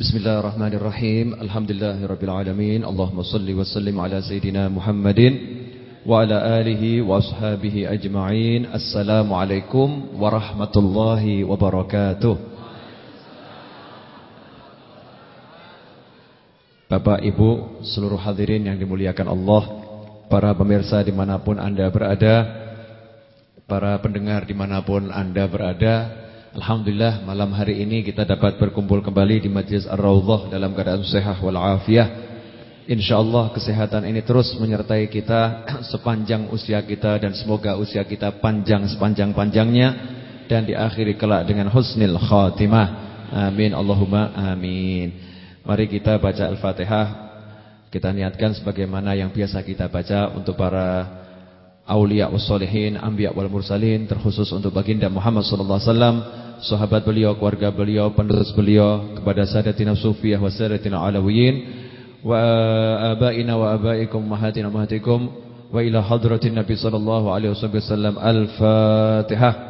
Bismillahirrahmanirrahim. Alhamdulillahirabbil Allahumma shalli wa sallim ala sayidina Muhammadin wa ala alihi wa ashabihi ajma'in. Assalamualaikum warahmatullahi wabarakatuh. Bapak, Ibu, seluruh hadirin yang dimuliakan Allah, para pemirsa di mana pun Anda berada, para pendengar di mana pun Anda berada, Alhamdulillah malam hari ini kita dapat berkumpul kembali di Majlis Ar-Raudhah dalam keadaan sehat wal afiah. Insyaallah kesehatan ini terus menyertai kita sepanjang usia kita dan semoga usia kita panjang sepanjang-panjangnya dan diakhiri kelak dengan husnul khatimah. Amin Allahumma amin. Mari kita baca Al-Fatihah. Kita niatkan sebagaimana yang biasa kita baca untuk para aulia wassalihin, anbiya wal mursalin terkhusus untuk baginda Muhammad sallallahu alaihi wasallam, sahabat beliau, keluarga beliau, penerus beliau kepada sadatina sufiyah wa sadatina alawiyin wa abaina wa abaikum mahatina mahatikum wa ila hadratin nabi sallallahu alaihi wasallam al-fatihah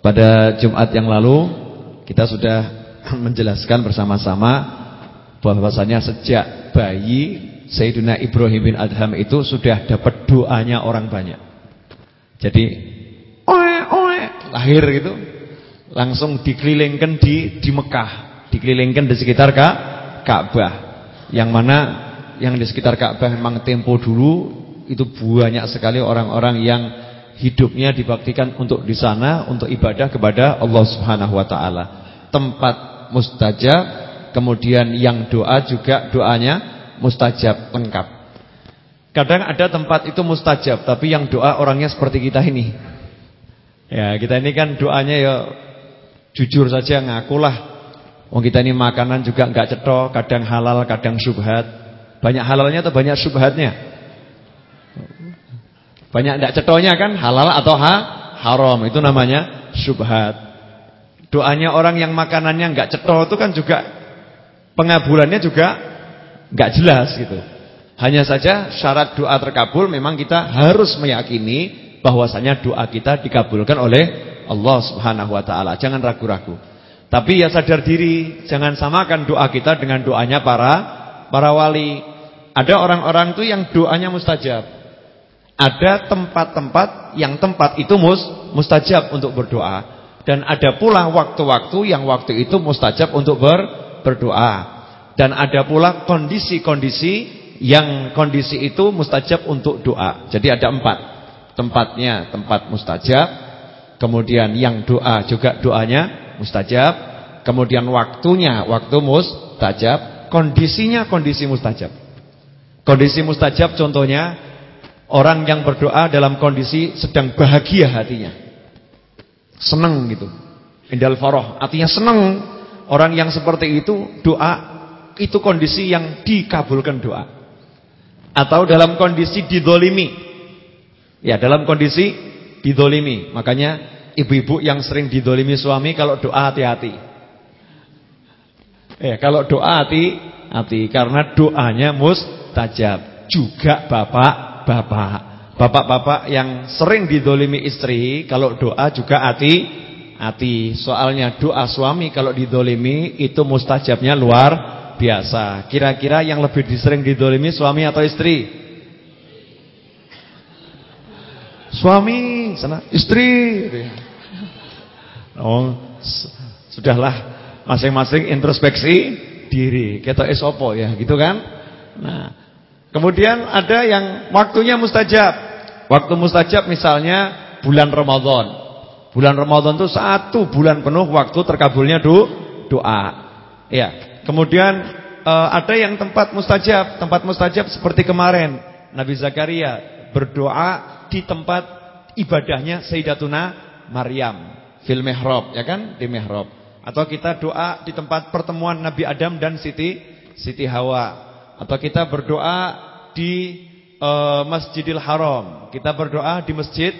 pada Jumat yang lalu kita sudah menjelaskan bersama-sama bahwasanya sejak bayi Sayyidina Ibrahim bin Adham itu sudah dapat doanya orang banyak. Jadi oe oe lahir gitu langsung dikelilingkan di di Mekah, dikelilingkan di sekitar Ka Ka'bah. Yang mana yang di sekitar Ka'bah memang tempo dulu itu banyak sekali orang-orang yang hidupnya dibaktikan untuk di sana untuk ibadah kepada Allah Subhanahu wa taala. Tempat mustajab, kemudian yang doa juga doanya mustajab lengkap. Kadang ada tempat itu mustajab, tapi yang doa orangnya seperti kita ini. Ya, kita ini kan doanya ya jujur saja ngakulah. Wong kita ini makanan juga enggak cetok, kadang halal, kadang syubhat. Banyak halalnya atau banyak syubhatnya? Banyak tidak cetonya kan halal atau ha, haram itu namanya syubhat. Doanya orang yang makanannya enggak ceto itu kan juga pengabulannya juga enggak jelas gitu. Hanya saja syarat doa terkabul memang kita harus meyakini bahwasanya doa kita dikabulkan oleh Allah Subhanahu wa taala. Jangan ragu-ragu. Tapi ya sadar diri, jangan samakan doa kita dengan doanya para para wali. Ada orang-orang tuh yang doanya mustajab. Ada tempat-tempat yang tempat itu mus, mustajab untuk berdoa. Dan ada pula waktu-waktu yang waktu itu mustajab untuk ber, berdoa. Dan ada pula kondisi-kondisi yang kondisi itu mustajab untuk doa. Jadi ada empat. Tempatnya tempat mustajab. Kemudian yang doa juga doanya mustajab. Kemudian waktunya waktu mustajab. Kondisinya kondisi mustajab. Kondisi mustajab contohnya Orang yang berdoa dalam kondisi sedang bahagia hatinya. Senang gitu. Indal faroh. Artinya senang. Orang yang seperti itu doa itu kondisi yang dikabulkan doa. Atau dalam kondisi didolimi. Ya dalam kondisi didolimi. Makanya ibu-ibu yang sering didolimi suami kalau doa hati-hati. Ya kalau doa hati-hati. Karena doanya mustajab. Juga bapak bapak. Bapak-bapak yang sering didolimi istri, kalau doa juga hati hati. Soalnya doa suami kalau didolimi itu mustajabnya luar biasa. Kira-kira yang lebih sering didolimi suami atau istri? Suami, sana istri. Oh, sudahlah masing-masing introspeksi diri. Kita esopo ya, gitu kan? Nah, Kemudian ada yang waktunya mustajab. Waktu mustajab misalnya bulan Ramadan. Bulan Ramadan itu satu bulan penuh waktu terkabulnya do, doa. Ya. Kemudian uh, ada yang tempat mustajab. Tempat mustajab seperti kemarin Nabi Zakaria berdoa di tempat ibadahnya Sayyidatuna Maryam fil mihrab, ya kan? Di mihrab. Atau kita doa di tempat pertemuan Nabi Adam dan Siti Siti Hawa. Atau kita berdoa di uh, Masjidil Haram. Kita berdoa di Masjid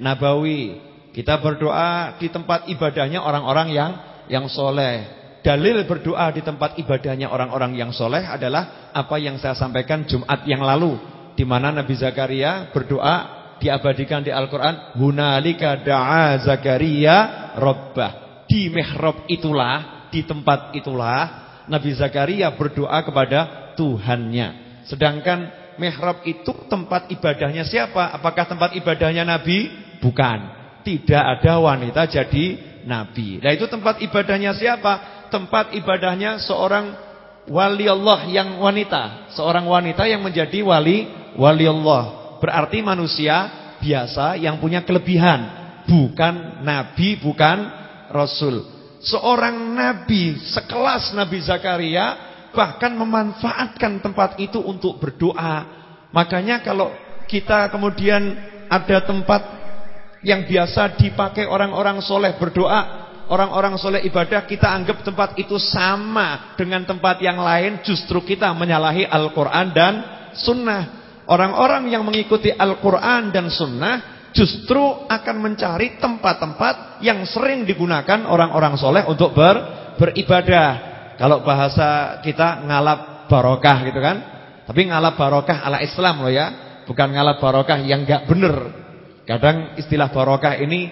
Nabawi. Kita berdoa di tempat ibadahnya orang-orang yang yang soleh. Dalil berdoa di tempat ibadahnya orang-orang yang soleh adalah apa yang saya sampaikan Jumat yang lalu. Di mana Nabi Zakaria berdoa diabadikan di Al-Quran. Hunalika da'a Zakaria Rabbah. Di mihrab itulah, di tempat itulah, Nabi Zakaria berdoa kepada Tuhannya. Sedangkan mihrab itu tempat ibadahnya siapa? Apakah tempat ibadahnya Nabi? Bukan. Tidak ada wanita jadi Nabi. Nah itu tempat ibadahnya siapa? Tempat ibadahnya seorang wali Allah yang wanita. Seorang wanita yang menjadi wali wali Allah. Berarti manusia biasa yang punya kelebihan. Bukan Nabi, bukan Rasul. Seorang Nabi sekelas Nabi Zakaria bahkan memanfaatkan tempat itu untuk berdoa. Makanya kalau kita kemudian ada tempat yang biasa dipakai orang-orang soleh berdoa, orang-orang soleh ibadah, kita anggap tempat itu sama dengan tempat yang lain, justru kita menyalahi Al-Quran dan Sunnah. Orang-orang yang mengikuti Al-Quran dan Sunnah justru akan mencari tempat-tempat yang sering digunakan orang-orang soleh untuk ber, beribadah. Kalau bahasa kita ngalap barokah gitu kan. Tapi ngalap barokah ala Islam loh ya. Bukan ngalap barokah yang gak bener. Kadang istilah barokah ini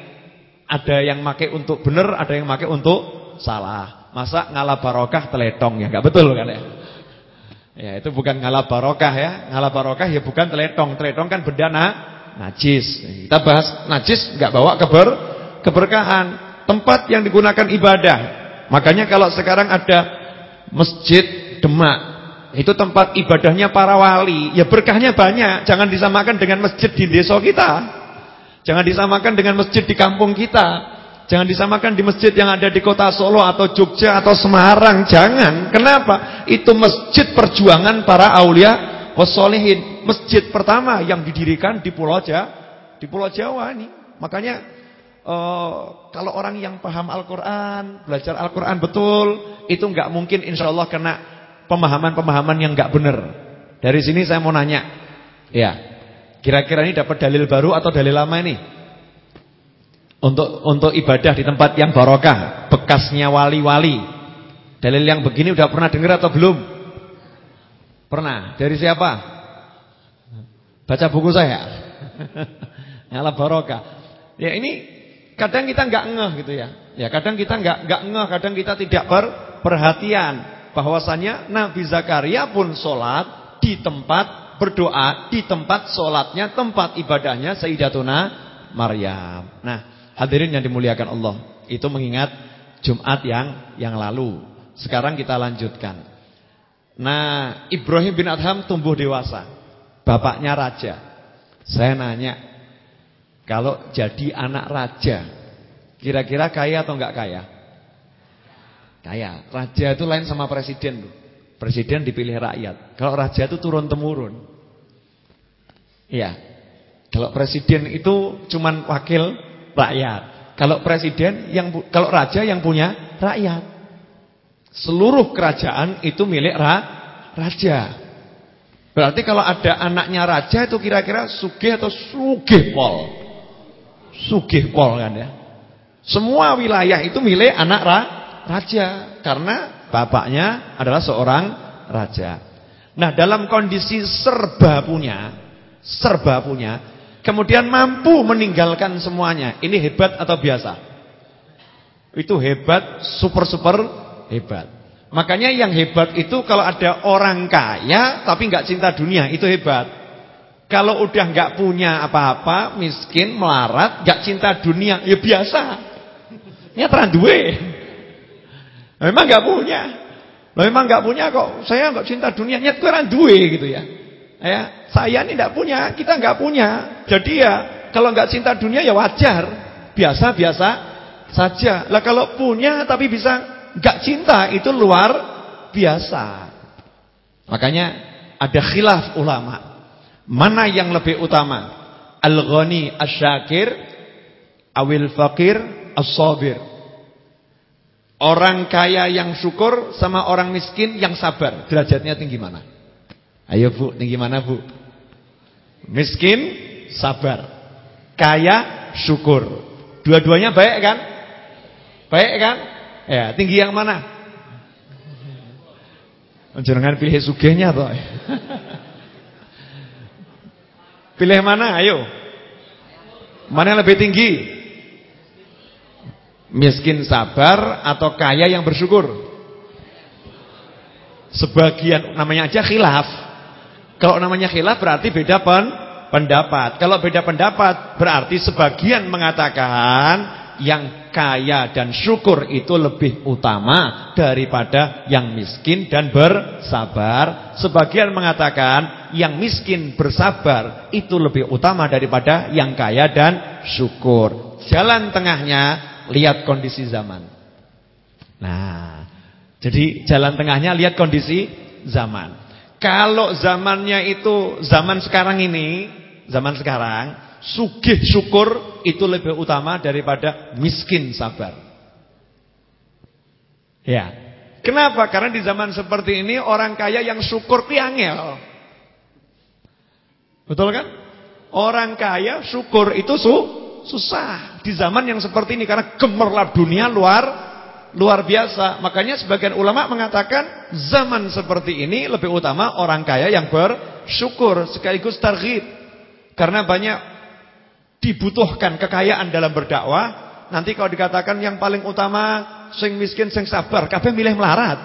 ada yang make untuk bener, ada yang make untuk salah. Masa ngalap barokah teletong ya, gak betul kan ya. Ya itu bukan ngalap barokah ya. Ngalap barokah ya bukan teletong. Teletong kan benda na, najis. Kita bahas najis nggak bawa keber keberkahan. Tempat yang digunakan ibadah. Makanya kalau sekarang ada masjid Demak, itu tempat ibadahnya para wali. Ya berkahnya banyak. Jangan disamakan dengan masjid di desa kita. Jangan disamakan dengan masjid di kampung kita. Jangan disamakan di masjid yang ada di kota Solo atau Jogja atau Semarang. Jangan. Kenapa? Itu masjid perjuangan para aulia wassolihin. Masjid pertama yang didirikan di Pulau Jawa. Di Pulau Jawa ini. Makanya uh, kalau orang yang paham Al-Quran, belajar Al-Quran betul, itu nggak mungkin insya Allah kena pemahaman-pemahaman yang nggak benar. Dari sini saya mau nanya. Ya. Kira-kira ini dapat dalil baru atau dalil lama ini? Untuk untuk ibadah di tempat yang barokah, bekasnya wali-wali. Dalil yang begini udah pernah dengar atau belum? Pernah. Dari siapa? Baca buku saya. Nyala barokah. Ya ini kadang kita nggak ngeh gitu ya. Ya kadang kita nggak nggak ngeh, kadang kita tidak perhatian bahwasanya Nabi Zakaria pun sholat di tempat berdoa di tempat sholatnya, tempat ibadahnya Sayyidatuna Maryam. Nah, Hadirin yang dimuliakan Allah, itu mengingat Jumat yang yang lalu. Sekarang kita lanjutkan. Nah, Ibrahim bin Adham tumbuh dewasa. Bapaknya raja. Saya nanya, kalau jadi anak raja, kira-kira kaya atau enggak kaya? Kaya. Raja itu lain sama presiden Presiden dipilih rakyat. Kalau raja itu turun temurun. Iya. Kalau presiden itu cuman wakil rakyat. Kalau presiden yang kalau raja yang punya rakyat. Seluruh kerajaan itu milik ra, raja. Berarti kalau ada anaknya raja itu kira-kira sugih atau sugih pol. Sugih pol kan ya. Semua wilayah itu milik anak ra, raja karena bapaknya adalah seorang raja. Nah, dalam kondisi serba punya, serba punya, Kemudian mampu meninggalkan semuanya. Ini hebat atau biasa? Itu hebat, super-super hebat. Makanya yang hebat itu kalau ada orang kaya tapi nggak cinta dunia, itu hebat. Kalau udah nggak punya apa-apa, miskin, melarat, nggak cinta dunia, ya biasa. Ya duwe. Memang nggak punya. Memang nggak punya kok. Saya nggak cinta dunia, nyet kurang duwe gitu ya. Ya, saya ini tidak punya, kita nggak punya. Jadi ya kalau nggak cinta dunia ya wajar, biasa-biasa saja. Lah kalau punya tapi bisa nggak cinta itu luar biasa. Makanya ada khilaf ulama. Mana yang lebih utama? Al-ghani asyakir awil fakir as-sabir. Orang kaya yang syukur sama orang miskin yang sabar, derajatnya tinggi mana? Ayo Bu, tinggi mana Bu? Miskin, sabar. Kaya, syukur. Dua-duanya baik kan? Baik kan? Ya, tinggi yang mana? Jangan pilih sugihnya toh. pilih mana? Ayo. Mana yang lebih tinggi? Miskin sabar atau kaya yang bersyukur? Sebagian namanya aja khilaf. Kalau namanya khilaf berarti beda pen, pendapat. Kalau beda pendapat berarti sebagian mengatakan yang kaya dan syukur itu lebih utama daripada yang miskin dan bersabar. Sebagian mengatakan yang miskin bersabar itu lebih utama daripada yang kaya dan syukur. Jalan tengahnya lihat kondisi zaman. Nah, jadi jalan tengahnya lihat kondisi zaman. Kalau zamannya itu zaman sekarang ini, zaman sekarang, sugih syukur itu lebih utama daripada miskin sabar. Ya. Kenapa? Karena di zaman seperti ini orang kaya yang syukur piangel. Betul kan? Orang kaya syukur itu su susah di zaman yang seperti ini karena gemerlap dunia luar luar biasa. Makanya sebagian ulama mengatakan zaman seperti ini lebih utama orang kaya yang bersyukur sekaligus targhib. Karena banyak dibutuhkan kekayaan dalam berdakwah. Nanti kalau dikatakan yang paling utama sing miskin sing sabar, kabeh milih melarat.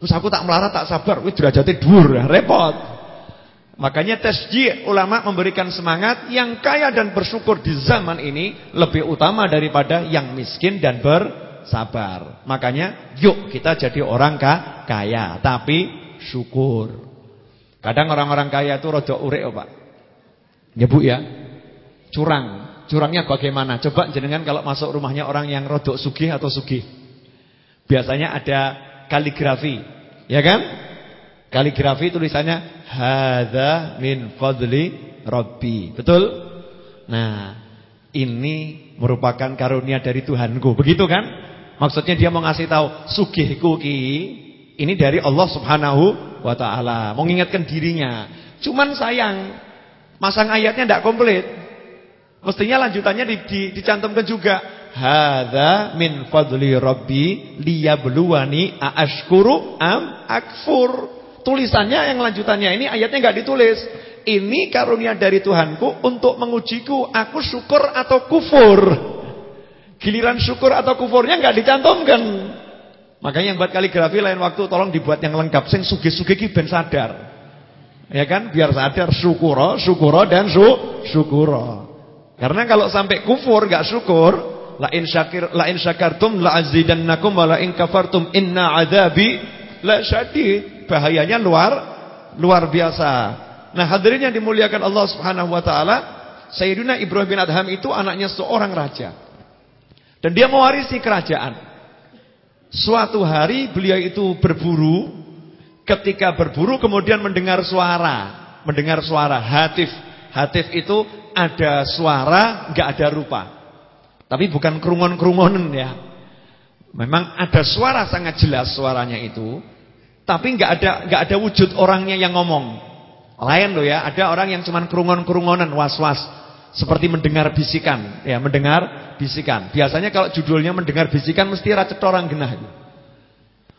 Terus aku tak melarat tak sabar, wih derajatnya dhuwur, repot. Makanya tasjih ulama memberikan semangat yang kaya dan bersyukur di zaman ini lebih utama daripada yang miskin dan bersabar. Makanya yuk kita jadi orang kaya tapi syukur. Kadang orang-orang kaya itu rada urek Pak. Ya ya. Curang. Curangnya bagaimana? Coba jenengan kalau masuk rumahnya orang yang rodok sugih atau sugih. Biasanya ada kaligrafi, ya kan? Kaligrafi tulisannya hadza min fadli rabbi. Betul? Nah, ini merupakan karunia dari Tuhanku. Begitu kan? Maksudnya dia mau ngasih tahu sugihku ki ini dari Allah Subhanahu wa taala. Mengingatkan dirinya. Cuman sayang masang ayatnya tidak komplit. Mestinya lanjutannya di, di, dicantumkan juga hadza min fadli rabbi liyabluwani aashkuru am akfur. Tulisannya yang lanjutannya ini ayatnya nggak ditulis. Ini karunia dari Tuhanku untuk mengujiku aku syukur atau kufur. Giliran syukur atau kufurnya nggak dicantumkan. Makanya yang buat kaligrafi lain waktu tolong dibuat yang lengkap sing suge-suge ki ben sadar. Ya kan? Biar sadar syukuro, syukuro dan su syukuro. Karena kalau sampai kufur nggak syukur, la in syakir la in syakartum la azidannakum wa la in kafartum inna adzabi la syadid bahayanya luar luar biasa. Nah, hadirin yang dimuliakan Allah Subhanahu wa taala, Sayyidina Ibrahim bin Adham itu anaknya seorang raja. Dan dia mewarisi kerajaan. Suatu hari beliau itu berburu, ketika berburu kemudian mendengar suara, mendengar suara hatif. Hatif itu ada suara, enggak ada rupa. Tapi bukan kerungon-kerungonan ya. Memang ada suara sangat jelas suaranya itu. Tapi nggak ada nggak ada wujud orangnya yang ngomong. Lain loh ya, ada orang yang cuman kerungon-kerungonan, was-was. Seperti mendengar bisikan, ya mendengar bisikan. Biasanya kalau judulnya mendengar bisikan mesti racet orang genah.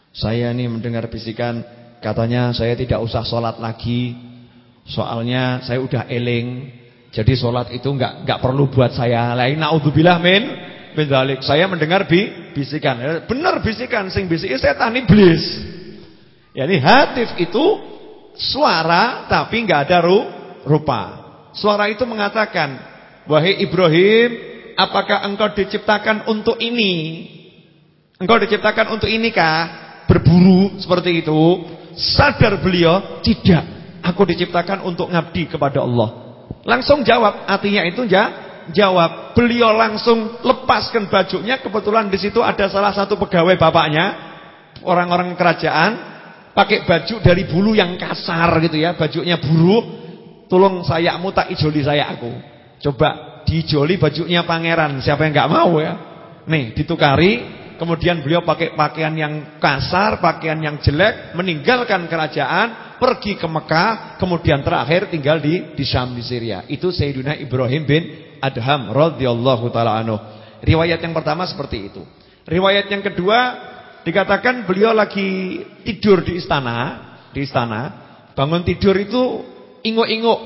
Saya nih mendengar bisikan, katanya saya tidak usah sholat lagi. Soalnya saya udah eling. Jadi sholat itu nggak nggak perlu buat saya. Lain naudzubillah min min Saya mendengar bi bisikan. Benar bisikan sing bisiki setan iblis. Yani hatif itu suara tapi nggak ada ru, rupa. Suara itu mengatakan, "Wahai Ibrahim, apakah engkau diciptakan untuk ini? Engkau diciptakan untuk inikah?" Berburu seperti itu. Sadar beliau, "Tidak, aku diciptakan untuk ngabdi kepada Allah." Langsung jawab, artinya itu ya, jawab. Beliau langsung lepaskan bajunya, kebetulan di situ ada salah satu pegawai bapaknya, orang-orang kerajaan pakai baju dari bulu yang kasar gitu ya, bajunya buruk. Tolong sayakmu tak ijoli saya aku. Coba diijoli bajunya pangeran, siapa yang nggak mau ya? Nih, ditukari kemudian beliau pakai pakaian yang kasar, pakaian yang jelek, meninggalkan kerajaan, pergi ke Mekah, kemudian terakhir tinggal di di Syam di Syria. Itu Sayyidina Ibrahim bin Adham radhiyallahu taala anhu. Riwayat yang pertama seperti itu. Riwayat yang kedua dikatakan beliau lagi tidur di istana, di istana. Bangun tidur itu inguk-inguk.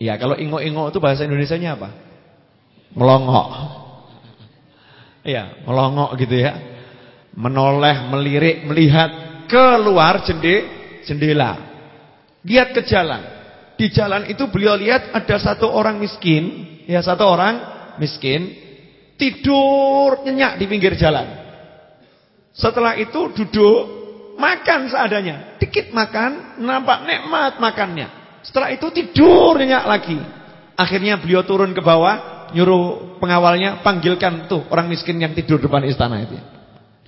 Ya, kalau inguk-inguk itu bahasa Indonesianya apa? Melongok. Ya, melongok gitu ya. Menoleh, melirik, melihat keluar jendela. Lihat ke jalan. Di jalan itu beliau lihat ada satu orang miskin, ya satu orang miskin tidur nyenyak di pinggir jalan. Setelah itu duduk makan seadanya. Dikit makan, nampak nikmat makannya. Setelah itu tidur nyenyak lagi. Akhirnya beliau turun ke bawah, nyuruh pengawalnya panggilkan tuh orang miskin yang tidur depan istana itu.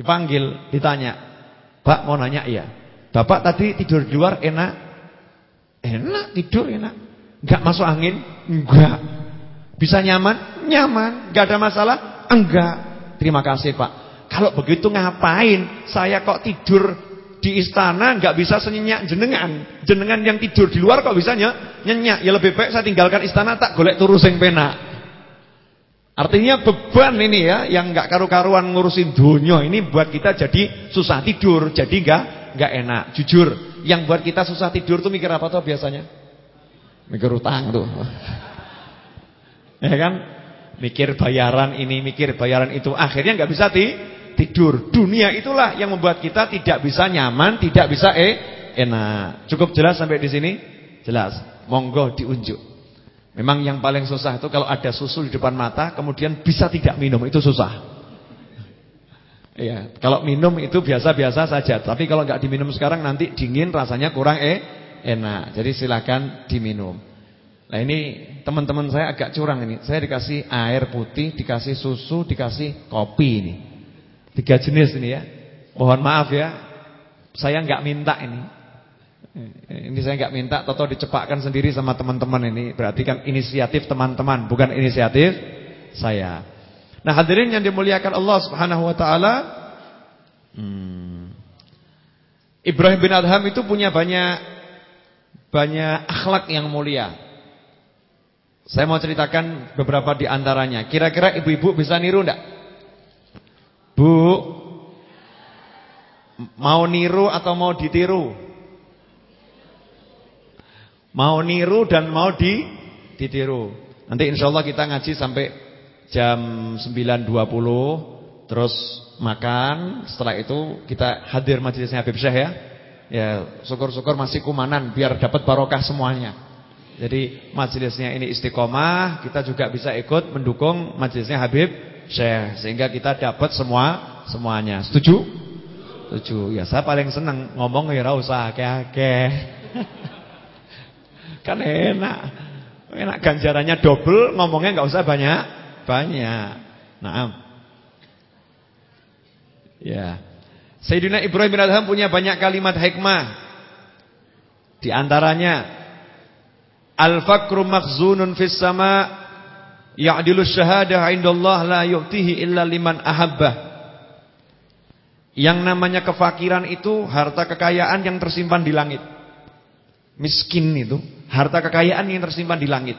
Dipanggil, ditanya. Pak mau nanya iya. Bapak tadi tidur di luar enak? Enak tidur enak. Enggak masuk angin? Enggak. Bisa nyaman? Nyaman. Enggak ada masalah? Enggak. Terima kasih Pak. Kalau begitu ngapain saya kok tidur di istana enggak bisa senyenyak jenengan. Jenengan yang tidur di luar kok bisa nyenyak. Ya lebih baik saya tinggalkan istana tak golek turu sing penak. Artinya beban ini ya yang nggak karu-karuan ngurusin dunia ini buat kita jadi susah tidur, jadi nggak nggak enak. Jujur, yang buat kita susah tidur tuh mikir apa tuh biasanya? Mikir utang tuh. ya kan? Mikir bayaran ini, mikir bayaran itu, akhirnya nggak bisa ti tidur. Dunia itulah yang membuat kita tidak bisa nyaman, tidak bisa eh enak. Cukup jelas sampai di sini? Jelas. Monggo diunjuk. Memang yang paling susah itu kalau ada susu di depan mata kemudian bisa tidak minum itu susah. Iya, kalau minum itu biasa-biasa saja, tapi kalau nggak diminum sekarang nanti dingin rasanya kurang eh enak. Jadi silakan diminum. Nah ini teman-teman saya agak curang ini. Saya dikasih air putih, dikasih susu, dikasih kopi ini. Tiga jenis ini ya. Mohon maaf ya. Saya nggak minta ini. Ini saya nggak minta Toto dicepakkan sendiri sama teman-teman ini. Berarti kan inisiatif teman-teman, bukan inisiatif saya. Nah, hadirin yang dimuliakan Allah Subhanahu wa taala, hmm, Ibrahim bin Adham itu punya banyak banyak akhlak yang mulia. Saya mau ceritakan beberapa di antaranya. Kira-kira ibu-ibu bisa niru enggak? Bu, mau niru atau mau ditiru? Mau niru dan mau di ditiru. Nanti insya Allah kita ngaji sampai jam 9.20 terus makan, setelah itu kita hadir majelisnya Habib Syekh ya. Ya, syukur-syukur masih kumanan biar dapat barokah semuanya. Jadi majelisnya ini istiqomah, kita juga bisa ikut mendukung majelisnya Habib Syekh sehingga kita dapat semua semuanya. Setuju? Setuju. Ya, saya paling senang ngomong ya ora usah akeh-akeh. Kan enak. Enak ganjarannya double, ngomongnya nggak usah banyak. Banyak. Nah. Ya. Sayyidina Ibrahim bin Adham punya banyak kalimat hikmah. Di antaranya Al-fakru makhzunun fis sama ya'dilu syahadah indallah la yu'tihi illa liman ahabbah. Yang namanya kefakiran itu harta kekayaan yang tersimpan di langit. Miskin itu harta kekayaan yang tersimpan di langit.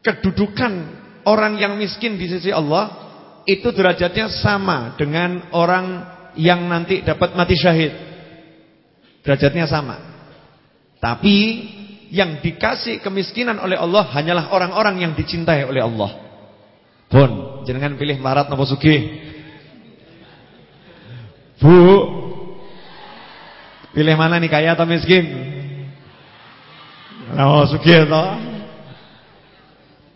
Kedudukan orang yang miskin di sisi Allah itu derajatnya sama dengan orang yang nanti dapat mati syahid. Derajatnya sama. Tapi yang dikasih kemiskinan oleh Allah hanyalah orang-orang yang dicintai oleh Allah. Pun, jangan pilih marat nopo sugih. Bu, Pilih mana nih kaya atau miskin? Oh, sugih toh.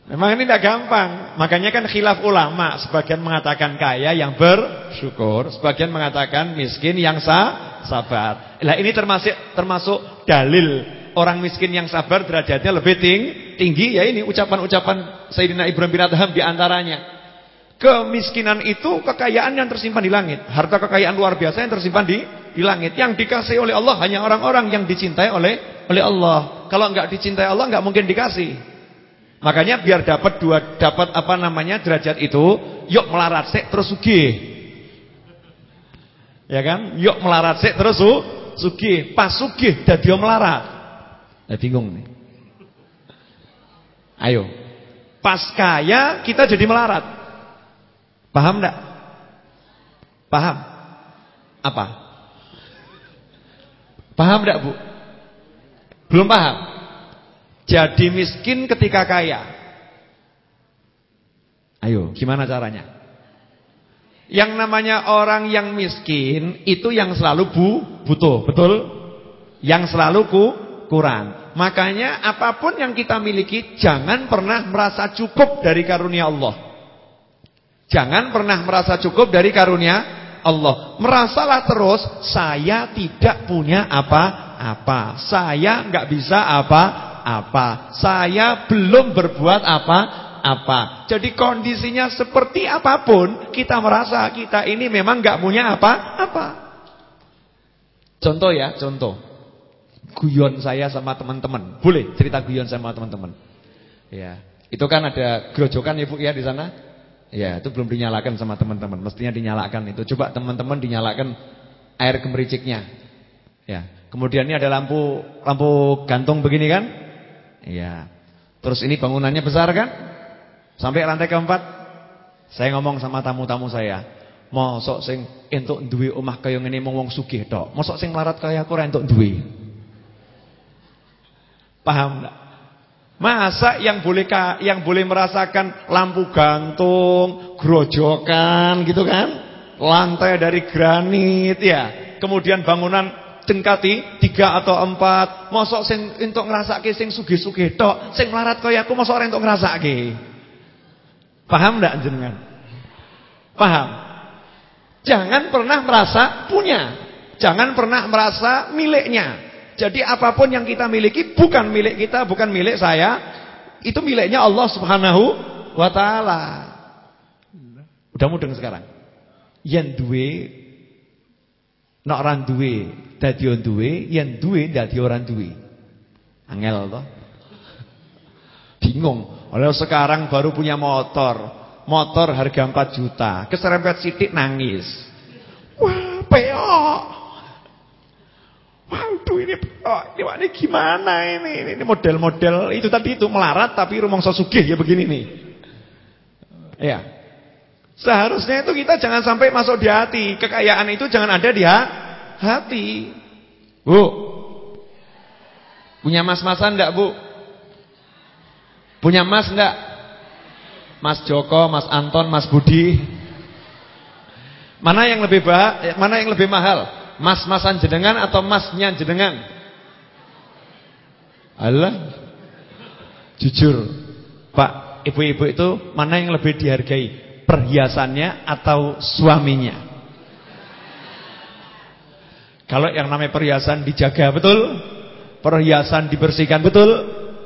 Memang ini tidak gampang. Makanya kan khilaf ulama, sebagian mengatakan kaya yang bersyukur, sebagian mengatakan miskin yang sa sabar. Lah ini termasuk termasuk dalil orang miskin yang sabar derajatnya lebih ting tinggi ya ini ucapan-ucapan Sayyidina Ibrahim bin Adham di antaranya. Kemiskinan itu kekayaan yang tersimpan di langit, harta kekayaan luar biasa yang tersimpan di di langit. Yang dikasih oleh Allah hanya orang-orang yang dicintai oleh oleh Allah. Kalau enggak dicintai Allah enggak mungkin dikasih. Makanya biar dapat dua dapat apa namanya derajat itu, yuk melarat sik terus sugih. Ya kan? Yuk melarat sik terus su, sugih. Pas sugih dadi melarat. Nah, bingung nih. Ayo. Pas kaya kita jadi melarat. Paham enggak? Paham? Apa? Paham enggak, Bu? Belum paham? Jadi miskin ketika kaya. Ayo, gimana caranya? Yang namanya orang yang miskin itu yang selalu bu, butuh, betul? Yang selalu ku, kurang. Makanya apa pun yang kita miliki jangan pernah merasa cukup dari karunia Allah. Jangan pernah merasa cukup dari karunia Allah. Merasalah terus saya tidak punya apa-apa. Saya nggak bisa apa-apa. Saya belum berbuat apa apa. Jadi kondisinya seperti apa pun, kita merasa kita ini memang nggak punya apa-apa. Contoh ya, contoh. Guyon saya sama teman-teman. Boleh cerita guyon sama teman-teman. Ya. Itu kan ada gerojokan Ibu ya di sana? Ya, itu belum dinyalakan sama teman-teman. Mestinya dinyalakan itu. Coba teman-teman dinyalakan air gemericiknya. Ya. Kemudian ini ada lampu lampu gantung begini kan? Iya. Terus ini bangunannya besar kan? Sampai lantai keempat Saya ngomong sama tamu-tamu saya Mosok sing entuk duwe omah kaya ngene mung wong sugih tok. Mosok sing larat kaya aku ora entuk duwe. Paham enggak? Masa yang boleh yang boleh merasakan lampu gantung, grojokan gitu kan? Lantai dari granit ya. Kemudian bangunan cengkati tiga atau empat. Mosok sing entuk ngrasake sing sugih-sugih tok, sing melarat kaya aku mosok ora entuk ngrasake. Paham enggak jenengan? Paham? Jangan pernah merasa punya. Jangan pernah merasa miliknya. Jadi apa pun yang kita miliki bukan milik kita, bukan milik saya. Itu miliknya Allah Subhanahu wa taala. Udah mudeng sekarang. Yen duwe nek ora duwe dadi duwe, yen duwe dadi ora duwe. Angel to. Bingung. Oleh sekarang baru punya motor. Motor harga 4 juta. Keserempet sidik nangis. Wah, peok. Waduh ini peok. Ini, ini gimana ini? Ini model-model itu tadi itu melarat tapi rumah sosugih ya begini nih. Ya. Seharusnya itu kita jangan sampai masuk di hati. Kekayaan itu jangan ada di hati. Bu. Punya mas-masan enggak, Bu? Punya mas enggak? Mas Joko, Mas Anton, Mas Budi. Mana yang lebih bah mana yang lebih mahal? Mas-masan jenengan atau masnya jenengan? Allah. Jujur, Pak, ibu-ibu itu mana yang lebih dihargai? Perhiasannya atau suaminya? Kalau yang namanya perhiasan dijaga betul? Perhiasan dibersihkan betul?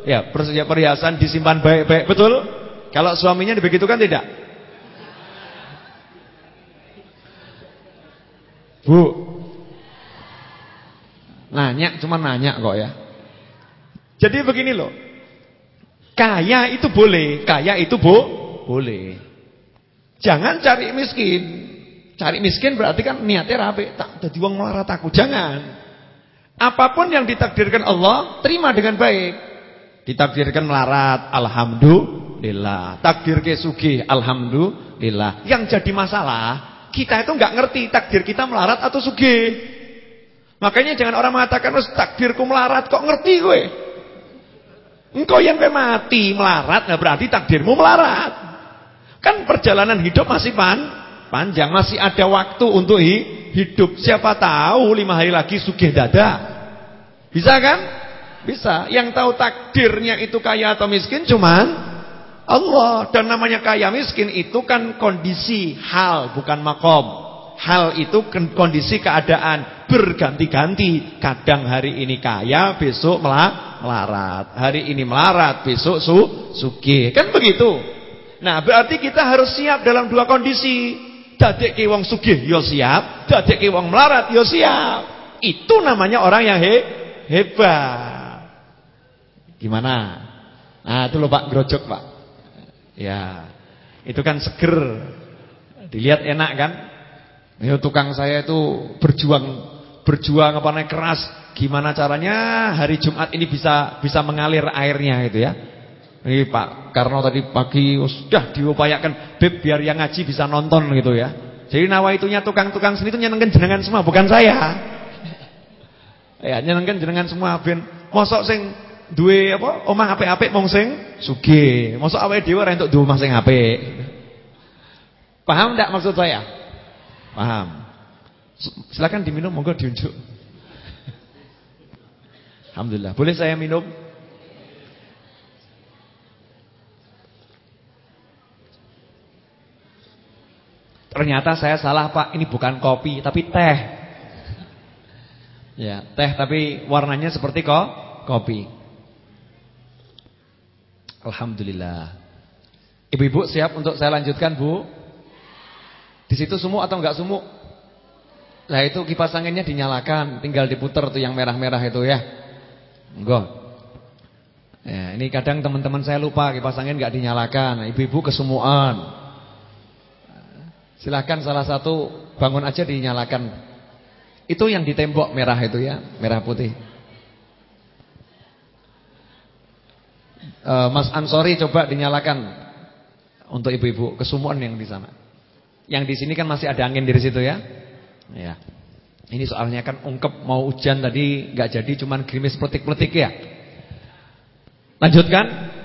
Ya, perhiasan disimpan baik-baik, betul? Kalau suaminya dibegitukan tidak? Bu. Nanya, cuma nanya kok ya. Jadi begini loh. Kaya itu boleh, kaya itu bu, boleh. Jangan cari miskin. Cari miskin berarti kan niatnya rapi, tak jadi wong melarat aku. Jangan. Apa pun yang ditakdirkan Allah, terima dengan baik. Ditakdirkan melarat, alhamdulillah. Takdir ke sugih, alhamdulillah. Yang jadi masalah, kita itu nggak ngerti takdir kita melarat atau sugih. Makanya jangan orang mengatakan, takdirku melarat, kok ngerti gue? Engkau yang gue mati melarat, nah berarti takdirmu melarat. Kan perjalanan hidup masih pan, panjang, masih ada waktu untuk hidup. Siapa tahu lima hari lagi sugih dada. Bisa kan? Bisa. Yang tahu takdirnya itu kaya atau miskin cuman Allah. Dan namanya kaya miskin itu kan kondisi hal bukan makom. Hal itu kondisi keadaan berganti-ganti. Kadang hari ini kaya, besok melarat. Hari ini melarat, besok su suki. Kan begitu. Nah, berarti kita harus siap dalam dua kondisi. Dadek wong sugih yo siap, dadek wong melarat yo siap. Itu namanya orang yang he hebat. Gimana? Ah, itu loh Pak, grojok Pak. Ya. Itu kan seger. Dilihat enak kan? Ya tukang saya itu berjuang berjuang apa naik keras. Gimana caranya hari Jumat ini bisa bisa mengalir airnya gitu ya. Ini Pak Karno tadi pagi sudah diupayakan beb biar yang ngaji bisa nonton gitu ya. Jadi nawaitunya tukang-tukang seni itu nyenengkan jenengan semua bukan saya. Ya nyenengkan jenengan semua ben mosok sing duwe apa omah apik-apik mong sing sugih. Mosok awake dhewe ora entuk duwe omah sing apik. Paham enggak maksud saya? Paham. Silakan diminum monggo diunjuk. Alhamdulillah. Boleh saya minum? Ternyata saya salah Pak, ini bukan kopi tapi teh. Ya, teh tapi warnanya seperti kok kopi. Alhamdulillah. Ibu-ibu siap untuk saya lanjutkan, Bu? Di situ sumuk atau enggak sumuk? Nah, itu kipas anginnya dinyalakan, tinggal diputar tuh yang merah-merah itu ya. Enggak. Ya, ini kadang teman-teman saya lupa kipas angin enggak dinyalakan. Ibu-ibu kesumuan. Silahkan salah satu bangun aja dinyalakan. Itu yang di tembok merah itu ya, merah putih. Uh, Mas Ansori coba dinyalakan untuk ibu-ibu kesumuan yang di sana. Yang di sini kan masih ada angin dari situ ya. Ya. Ini soalnya kan ungkep mau hujan tadi nggak jadi cuman gerimis peletik-peletik ya. Lanjutkan.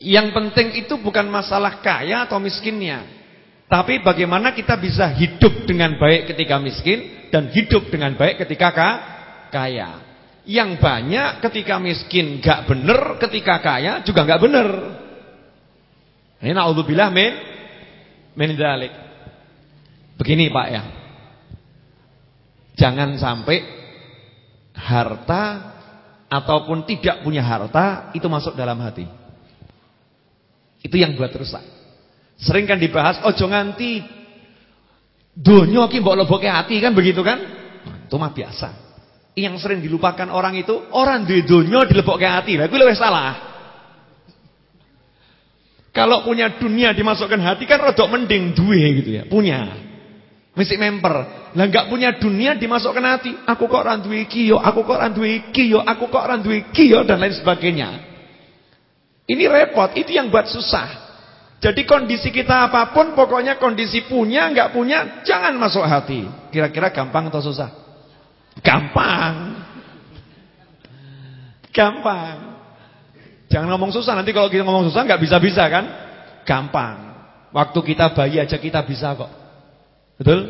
Yang penting itu bukan masalah kaya atau miskinnya. Tapi bagaimana kita bisa hidup dengan baik ketika miskin dan hidup dengan baik ketika kaya. Yang banyak ketika miskin gak bener, ketika kaya juga gak bener. Ini naudzubillah min min dzalik. Begini Pak ya. Jangan sampai harta ataupun tidak punya harta itu masuk dalam hati. Itu yang buat rusak. Sering kan dibahas ojo nganti donya ki mbok leboke hati kan begitu kan? Itu mah biasa. Yang sering dilupakan orang itu orang duwe donya dilebokke hati. Lah kuwi salah. Kalau punya dunia dimasukkan hati kan rodok mending duwe gitu ya. Punya. Mesti memper. Lah enggak punya dunia dimasukkan hati. Aku kok duwe iki yo, aku kok duwe iki yo, aku kok duwe iki yo dan lain sebagainya. Ini repot, itu yang buat susah. Jadi kondisi kita apa pun, pokoknya kondisi punya, nggak punya, jangan masuk hati. Kira-kira gampang atau susah? Gampang. Gampang. Jangan ngomong susah, nanti kalau kita ngomong susah nggak bisa-bisa kan? Gampang. Waktu kita bayi aja kita bisa kok. Betul?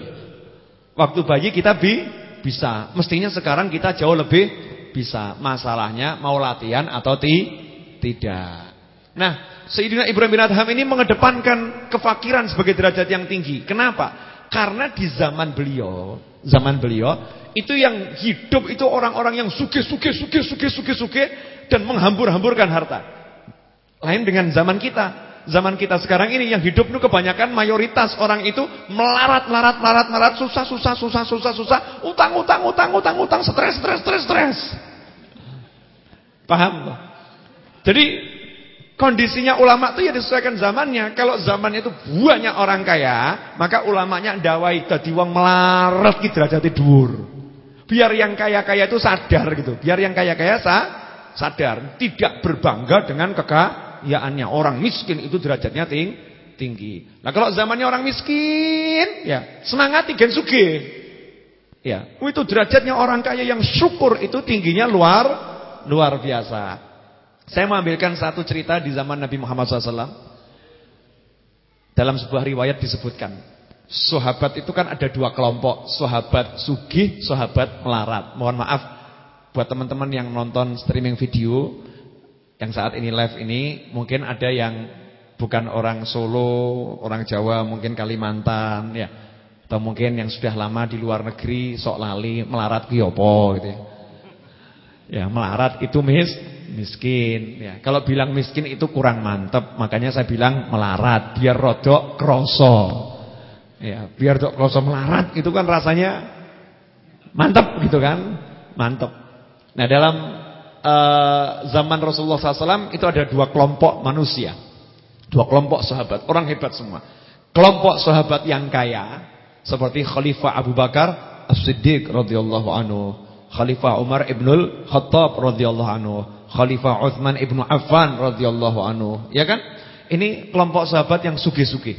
Waktu bayi kita bi bisa. Mestinya sekarang kita jauh lebih bisa. Masalahnya mau latihan atau ti tidak. Nah, Sayyidina Ibrahim bin Adham ini mengedepankan kefakiran sebagai derajat yang tinggi. Kenapa? Karena di zaman beliau, zaman beliau itu yang hidup itu orang-orang yang suke suke suke suke suke suke dan menghambur-hamburkan harta. Lain dengan zaman kita. Zaman kita sekarang ini yang hidup itu kebanyakan mayoritas orang itu melarat, melarat, melarat, melarat, susah, susah, susah, susah, susah, utang, utang, utang, utang, utang, stres, stres, stres, stres. Paham? Jadi Kondisinya ulama itu ya disesuaikan zamannya. Kalau zamannya itu banyak orang kaya, maka ulamanya ndawai dadi wong melarat ki derajate dhuwur. Biar yang kaya-kaya itu sadar gitu. Biar yang kaya-kaya sa sadar, tidak berbangga dengan kekayaannya. Orang miskin itu derajatnya ting tinggi. Nah, kalau zamannya orang miskin, ya semangat gen suge. Ya, itu derajatnya orang kaya yang syukur itu tingginya luar luar biasa. Saya mengambilkan satu cerita di zaman Nabi Muhammad SAW. Dalam sebuah riwayat disebutkan. Sahabat itu kan ada dua kelompok. Sahabat sugih, sahabat melarat. Mohon maaf buat teman-teman yang nonton streaming video. Yang saat ini live ini. Mungkin ada yang bukan orang Solo, orang Jawa, mungkin Kalimantan. ya Atau mungkin yang sudah lama di luar negeri, sok lali, melarat kiyopo gitu ya. Ya melarat itu mis miskin ya. Kalau bilang miskin itu kurang mantep, makanya saya bilang melarat biar rodok kroso. Ya, biar rodok kroso melarat itu kan rasanya mantep gitu kan? Mantep. Nah, dalam uh, zaman Rasulullah SAW itu ada dua kelompok manusia. Dua kelompok sahabat, orang hebat semua. Kelompok sahabat yang kaya seperti Khalifah Abu Bakar As-Siddiq radhiyallahu anhu, Khalifah Umar ibnul Khattab radhiyallahu anhu, Khalifah Uthman ibnu Affan radhiyallahu anhu, ya kan? Ini kelompok sahabat yang sugih-sugih.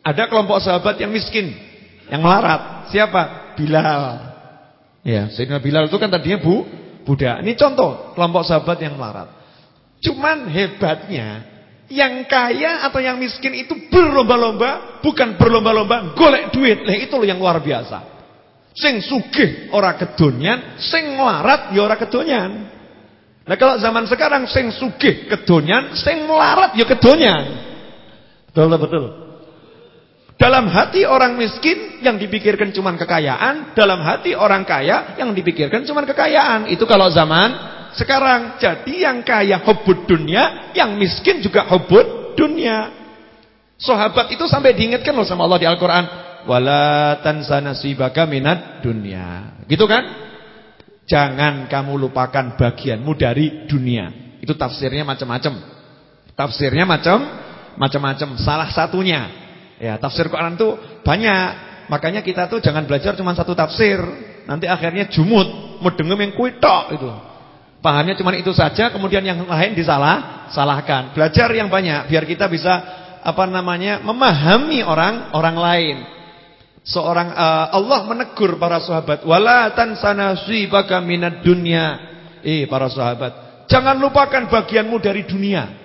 Ada kelompok sahabat yang miskin, yang melarat. Siapa? Bilal. Ya, Sayyidina Bilal itu kan tadinya bu, budak. Ini contoh kelompok sahabat yang melarat. Cuman hebatnya yang kaya atau yang miskin itu berlomba-lomba, bukan berlomba-lomba golek duit. Lah itu loh yang luar biasa. Sing sugih ora kedonyan, sing melarat ya ora kedonyan. Nah kalau zaman sekarang sing sugih kedonyan, sing melarat ya kedonyan. Betul betul. Dalam hati orang miskin yang dipikirkan cuma kekayaan, dalam hati orang kaya yang dipikirkan cuma kekayaan. Itu kalau zaman sekarang. Jadi yang kaya hubud dunia, yang miskin juga hubud dunia. Sahabat itu sampai diingatkan loh sama Allah di Al-Qur'an, "Wala tansa nasibaka minad dunya." Gitu kan? Jangan kamu lupakan bagianmu dari dunia. Itu tafsirnya macam-macam. Tafsirnya macam macam-macam. Salah satunya Ya, tafsir Quran itu banyak. Makanya kita tuh jangan belajar cuma satu tafsir. Nanti akhirnya jumut, mudengem yang kuitok itu. Pahamnya cuma itu saja, kemudian yang lain disalah, salahkan. Belajar yang banyak biar kita bisa apa namanya? memahami orang orang lain. Seorang uh, Allah menegur para sahabat, "Wala tansana baka minad dunya." Eh, para sahabat, jangan lupakan bagianmu dari dunia.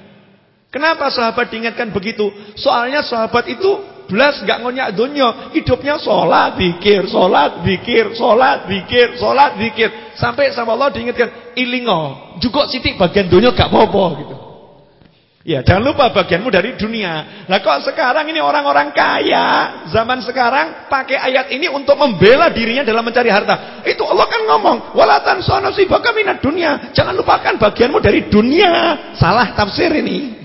Kenapa sahabat diingatkan begitu? Soalnya sahabat itu belas gak ngonyak dunia, hidupnya sholat, zikir, sholat, zikir, sholat, zikir, sholat, zikir. Sampai sama Allah diingatkan, ilingo, juga sitik bagian dunia gak apa-apa gitu. Ya, jangan lupa bagianmu dari dunia. Nah, kok sekarang ini orang-orang kaya, zaman sekarang pakai ayat ini untuk membela dirinya dalam mencari harta. Itu Allah kan ngomong, walatan sono si minat dunia. Jangan lupakan bagianmu dari dunia. Salah tafsir ini.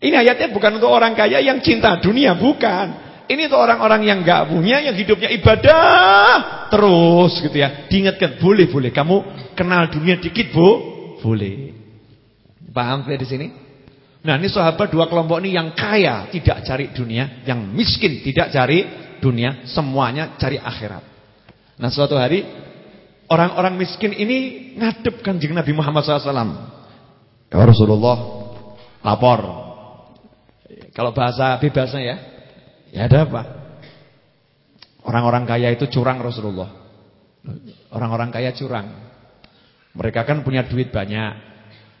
Ini ayatnya bukan untuk orang kaya yang cinta dunia, bukan. Ini untuk orang-orang yang gak punya, yang hidupnya ibadah terus gitu ya. Diingatkan, boleh, boleh. Kamu kenal dunia dikit, Bu? Boleh. Paham di sini? Nah, ini sahabat dua kelompok ini yang kaya tidak cari dunia, yang miskin tidak cari dunia, semuanya cari akhirat. Nah, suatu hari orang-orang miskin ini ngadep Kanjeng Nabi Muhammad SAW. Ya Rasulullah, lapor. Kalau bahasa bebasnya ya, ya ada apa? Orang-orang kaya itu curang Rasulullah. Orang-orang kaya curang. Mereka kan punya duit banyak.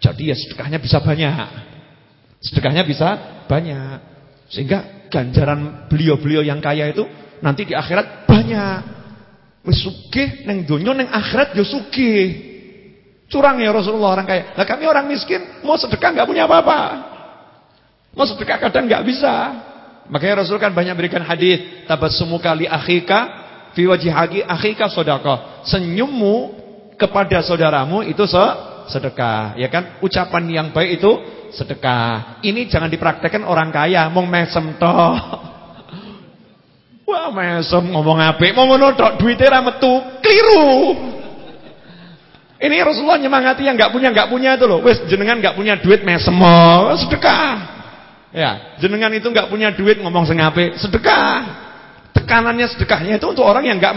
Jadi ya sedekahnya bisa banyak. Sedekahnya bisa banyak. Sehingga ganjaran beliau-beliau yang kaya itu nanti di akhirat banyak. Wis sugih ning ning akhirat ya. Curang ya Rasulullah orang kaya. Lah kami orang miskin mau sedekah enggak punya apa-apa. Mau sedekah kadang nggak bisa. Makanya Rasul kan banyak berikan hadis, tabassumu kali akhika fi wajhi akhika sedekah. Senyummu kepada saudaramu itu se sedekah, ya kan? Ucapan yang baik itu sedekah. Ini jangan dipraktekkan orang kaya, mau mesem toh. Wah, mesem ngomong apik, mau ngono tok duite ra metu, keliru. Ini Rasulullah nyemangati yang nggak punya nggak punya itu loh. Wes jenengan nggak punya duit mesem, sedekah. Ya, jenengan itu nggak punya duit ngomong sengape, sedekah. Tekanannya sedekahnya itu untuk orang yang nggak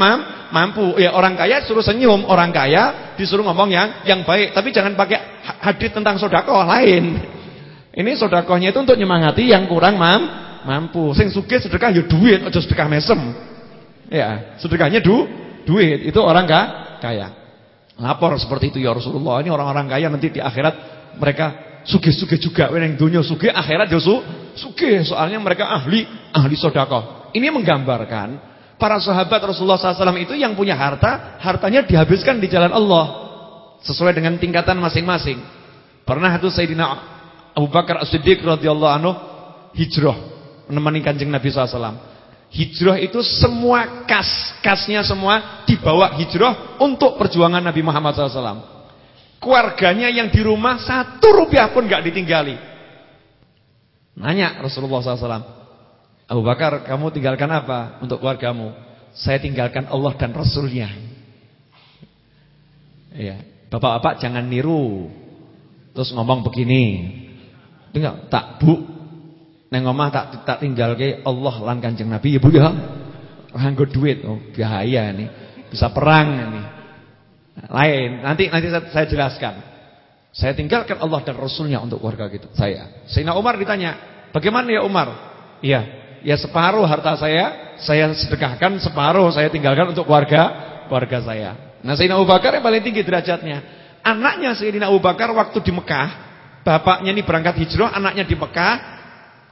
mampu. Ya orang kaya suruh senyum, orang kaya disuruh ngomong yang yang baik. Tapi jangan pakai hadis tentang sodakoh lain. Ini sodakohnya itu untuk nyemangati yang kurang mam mampu. Sing sugih sedekah ya duit, aja sedekah mesem. Ya, sedekahnya du duit. Itu orang kaya. Lapor seperti itu ya Rasulullah. Ini orang-orang kaya nanti di akhirat mereka Sugih-sugih juga yang dunia sugih akhirat yo ya sugih soalnya mereka ahli ahli sedekah. Ini menggambarkan para sahabat Rasulullah SAW itu yang punya harta, hartanya dihabiskan di jalan Allah sesuai dengan tingkatan masing-masing. Pernah itu Sayyidina Abu Bakar As-Siddiq radhiyallahu anhu hijrah menemani Kanjeng Nabi SAW. Hijrah itu semua kas, kasnya semua dibawa hijrah untuk perjuangan Nabi Muhammad SAW. Keluarganya yang di rumah satu rupiah pun gak ditinggali. Nanya Rasulullah SAW. Abu Bakar, kamu tinggalkan apa untuk keluargamu? Saya tinggalkan Allah dan Rasulnya. Ya. Bapak-bapak jangan niru. Terus ngomong begini. Enggak, tak Bu. Neng omah tak tak tinggalke Allah lan Kanjeng Nabi ya Bu ya. Nganggo duit. Oh, bahaya nih. Bisa perang ini. Lain, nanti nanti saya, jelaskan. Saya tinggalkan Allah dan Rasulnya untuk keluarga kita. Saya. Sayyidina Umar ditanya, "Bagaimana ya Umar?" Iya, ya separuh harta saya saya sedekahkan, separuh saya tinggalkan untuk keluarga keluarga saya. Nah, Sayyidina Abu Bakar yang paling tinggi derajatnya. Anaknya Sayyidina Abu Bakar waktu di Mekah, bapaknya ini berangkat hijrah, anaknya di Mekah,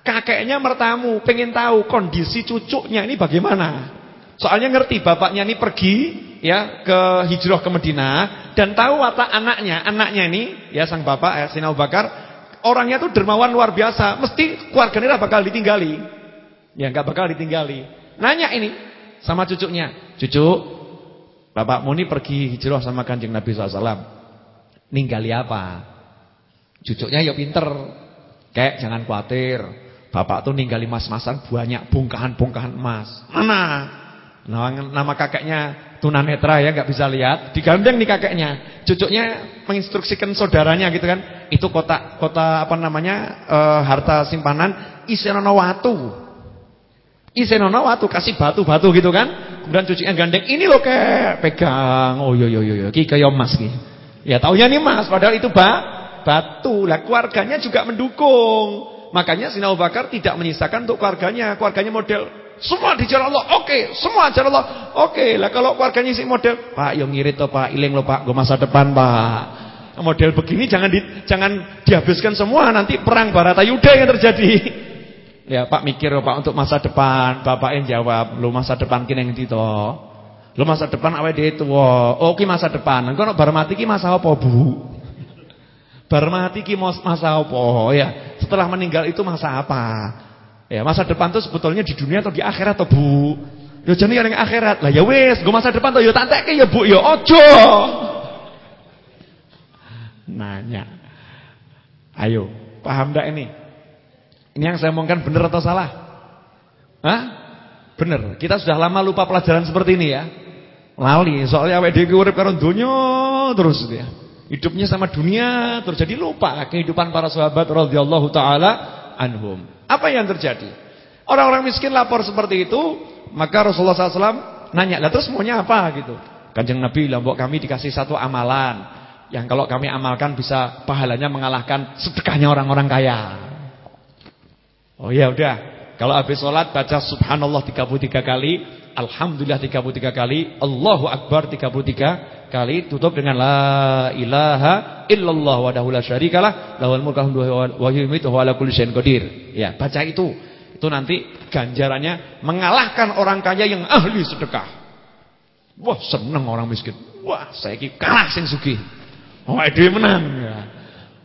kakeknya mertamu, pengen tahu kondisi cucunya ini bagaimana. Soalnya ngerti bapaknya ini pergi ya ke hijrah ke Medina dan tahu watak anaknya. Anaknya ini ya sang bapak ya Sina Abu Bakar orangnya tuh dermawan luar biasa. Mesti keluarganya bakal ditinggali. Ya nggak bakal ditinggali. Nanya ini sama cucunya. Cucu, bapak Muni pergi hijrah sama Kanjeng Nabi SAW. Ninggali apa? Cucunya ya pinter. Kayak jangan khawatir. Bapak tuh ninggali mas-masan banyak bongkahan-bongkahan emas. Mana? Nama, nama kakeknya tunanetra ya nggak bisa lihat, digandeng nih kakeknya. Cucunya menginstruksikan saudaranya gitu kan. Itu kota kota apa namanya? E, harta simpanan isenono watu. Isenono watu kasih batu-batu gitu kan. Kemudian cucunya gandeng, "Ini loh kek, pegang." Oh yo yo yo yo, ki kaya emas ki. Ya taunya nih emas padahal itu ba batu. Lah keluarganya juga mendukung. Makanya Sina Bakar tidak menyisakan untuk keluarganya. Keluarganya model semua di jalan Allah. Oke, okay. semua jalan Allah. Oke, okay. lah kalau keluarganya isi model, Pak, yang ngirit toh Pak, iling loh Pak, gue masa depan Pak. Model begini jangan di, jangan dihabiskan semua nanti perang Baratayuda yang terjadi. Ya Pak mikir Pak untuk masa depan. Bapak yang jawab, lu masa depan kini yang itu. Lu masa depan awet dia itu. Oh, ki masa depan. Engko nek bar mati ki masa apa, Bu? Bar mati ki masa apa? Ya, setelah meninggal itu masa apa? Ya, masa depan tuh sebetulnya di dunia atau di akhirat atau Bu? Ya jane yang akhirat. Lah ya wis, gue masa depan tuh ya tak tekke ya Bu, ya ojo. Nanya. Ayo, paham ndak ini? Ini yang saya omongkan benar atau salah? Hah? Bener. Kita sudah lama lupa pelajaran seperti ini ya. Lali, soalnya awake dhewe urip karo donya terus ya. Hidupnya sama dunia terus jadi lupa kehidupan para sahabat radhiyallahu taala anhum. Apa yang terjadi? Orang-orang miskin lapor seperti itu, maka Rasulullah SAW nanya, lah terus maunya apa gitu? Kanjeng Nabi bilang, kami dikasih satu amalan yang kalau kami amalkan bisa pahalanya mengalahkan sedekahnya orang-orang kaya. Oh ya udah, kalau habis sholat baca Subhanallah 33 kali, Alhamdulillah 33 kali, Allahu Akbar 33 kali, tutup dengan La ilaha illallah wa la syarikalah, lahul mulku wa yumitu wa ala. Ya, baca itu. Itu nanti ganjarannya mengalahkan orang kaya yang ahli sedekah. Wah, seneng orang miskin. Wah, saya kalah sing sugih. Oh, dhewe menang ya.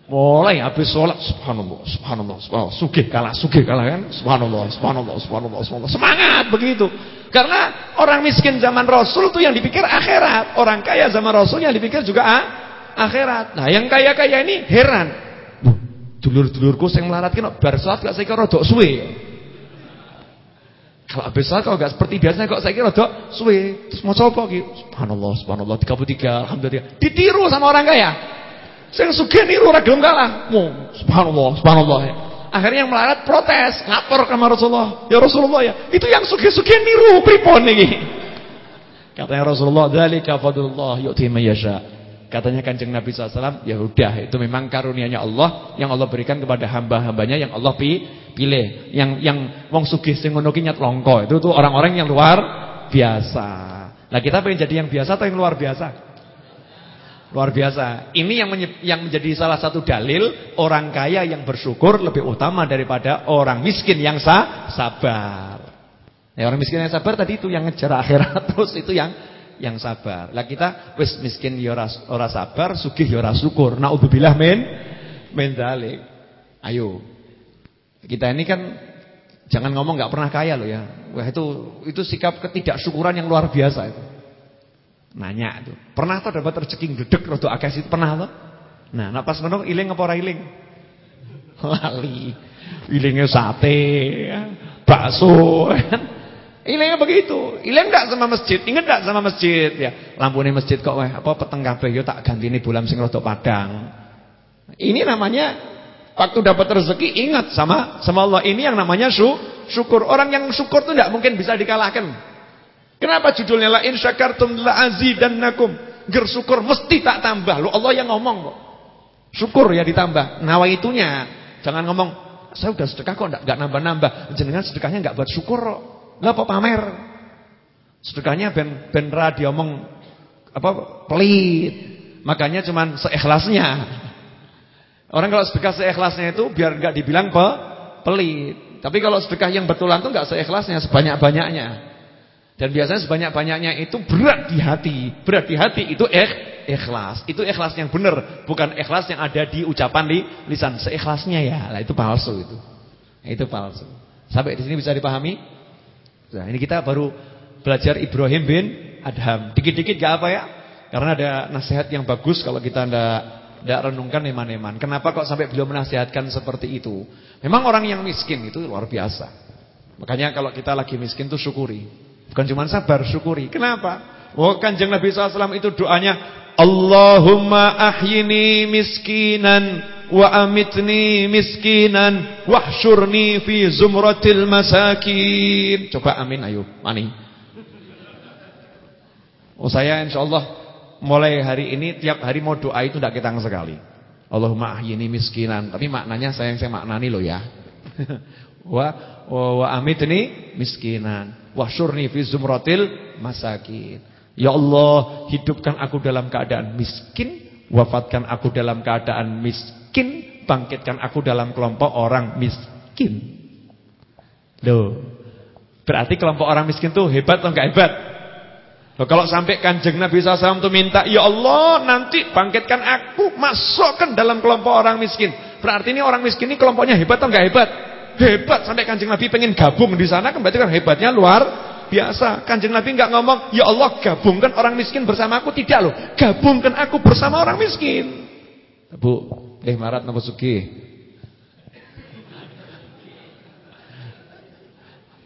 Mulai habis sholat subhanallah, subhanallah, subhanallah. Sugih kalah, sugih kalah kan? Subhanallah, subhanallah, subhanallah, subhanallah. Semangat begitu. Karena orang miskin zaman Rasul itu yang dipikir akhirat, orang kaya zaman Rasul yang dipikir juga ah, akhirat. Nah, yang kaya-kaya ini heran. Dulur-dulurku sing melarat ki bar salat gak saiki rada suwe. Kalau habis salat kalau gak seperti biasanya kok saiki rada suwe. Terus mau coba ki? Subhanallah, subhanallah 33, alhamdulillah. Ditiru sama orang kaya. Sing sugih niru ora gelem kalah. Oh, subhanallah, subhanallah. Akhirnya yang melarat protes, lapor ke Rasulullah. Ya Rasulullah ya, itu yang sugih-sugih niru pripun iki? Katanya Rasulullah, "Dzalika fadlullah yu'ti man yasha." Katanya Kanjeng Nabi SAW, ya udah itu memang karunianya Allah yang Allah berikan kepada hamba-hambanya yang Allah pilih. Yang yang wong sugih sing ngono nyat. Itu tuh orang-orang yang luar biasa. Nah, kita pengen jadi yang biasa atau yang luar biasa? Luar biasa. Ini yang yang menjadi salah satu dalil orang kaya yang bersyukur lebih utama daripada orang miskin yang sa sabar. Ya, orang miskin yang sabar tadi itu yang ngejar akhirat terus itu yang yang sabar. Lah kita wis miskin ya ora sabar, sugih ya ora syukur. Naudzubillah min min dzalik. Ayo. Kita ini kan jangan ngomong nggak pernah kaya loh ya. Wah itu itu sikap ketidaksyukuran yang luar biasa itu. Nanya tuh. Pernah tuh dapat rezeki gedek rada akeh itu pernah tuh? Nah, nak pas ngono iling apa ora iling? Lali. Ilingnya sate, ya. bakso kan. Ilangnya begitu. Ilang enggak sama masjid? Ingat enggak sama masjid? Ya, lampunya masjid kok weh apa peteng kabeh yo tak gantine bolam sing rada padang. Ini namanya waktu dapat rezeki ingat sama sama Allah. Ini yang namanya syukur. Orang yang syukur itu enggak mungkin bisa dikalahkan. Kenapa judulnya la in syakartum la azidannakum? Gersyukur mesti tak tambah. Lu Allah yang ngomong kok. Syukur ya ditambah. Nawaitunya. Jangan ngomong saya udah sedekah kok enggak nambah-nambah. Jenengan sedekahnya enggak buat syukur kok. Enggak apa pamer. Sedekahnya ben ben ra diomong apa pelit. Makanya cuman seikhlasnya. Orang kalau sedekah seikhlasnya itu biar enggak dibilang pe pelit. Tapi kalau sedekah yang betulan itu enggak seikhlasnya, sebanyak-banyaknya. Dan biasanya sebanyak-banyaknya itu berat di hati. Berat di hati itu eh, ikhlas. Itu ikhlas yang benar, bukan ikhlas yang ada di ucapan di lisan. Seikhlasnya ya, lah itu palsu itu. Itu palsu. Sampai di sini bisa dipahami? Nah, ini kita baru belajar Ibrahim bin Adham. Dikit-dikit gak apa ya? Karena ada nasihat yang bagus kalau kita ndak renungkan eman-eman. Kenapa kok sampai beliau menasihatkan seperti itu? Memang orang yang miskin itu luar biasa. Makanya kalau kita lagi miskin tuh syukuri. Bukan cuma sabar, syukuri. Kenapa? Oh kanjeng Nabi SAW itu doanya Allahumma ahyini miskinan wa amitni miskinan wahsyurni fi zumratil masakin. Coba amin ayo, mani. Oh saya insyaallah mulai hari ini tiap hari mau doa itu tidak ketang sekali. Allahumma ahyini miskinan, tapi maknanya saya yang saya maknani loh ya. wa wa amitni miskinan wahsyurni fi zumratil masakin. Ya Allah, hidupkan aku dalam keadaan miskin, wafatkan aku dalam keadaan miskin bangkitkan aku dalam kelompok orang miskin. Loh. Berarti kelompok orang miskin tuh hebat atau enggak hebat? Loh, kalau sampai kanjeng Nabi SAW tuh minta, Ya Allah nanti bangkitkan aku, masukkan dalam kelompok orang miskin. Berarti ini orang miskin ini kelompoknya hebat atau enggak hebat? Hebat sampai kanjeng Nabi pengen gabung di sana kan berarti kan hebatnya luar biasa. Kanjeng Nabi enggak ngomong, Ya Allah gabungkan orang miskin bersama aku. Tidak loh, gabungkan aku bersama orang miskin. Bu, Eh marat napa sugih?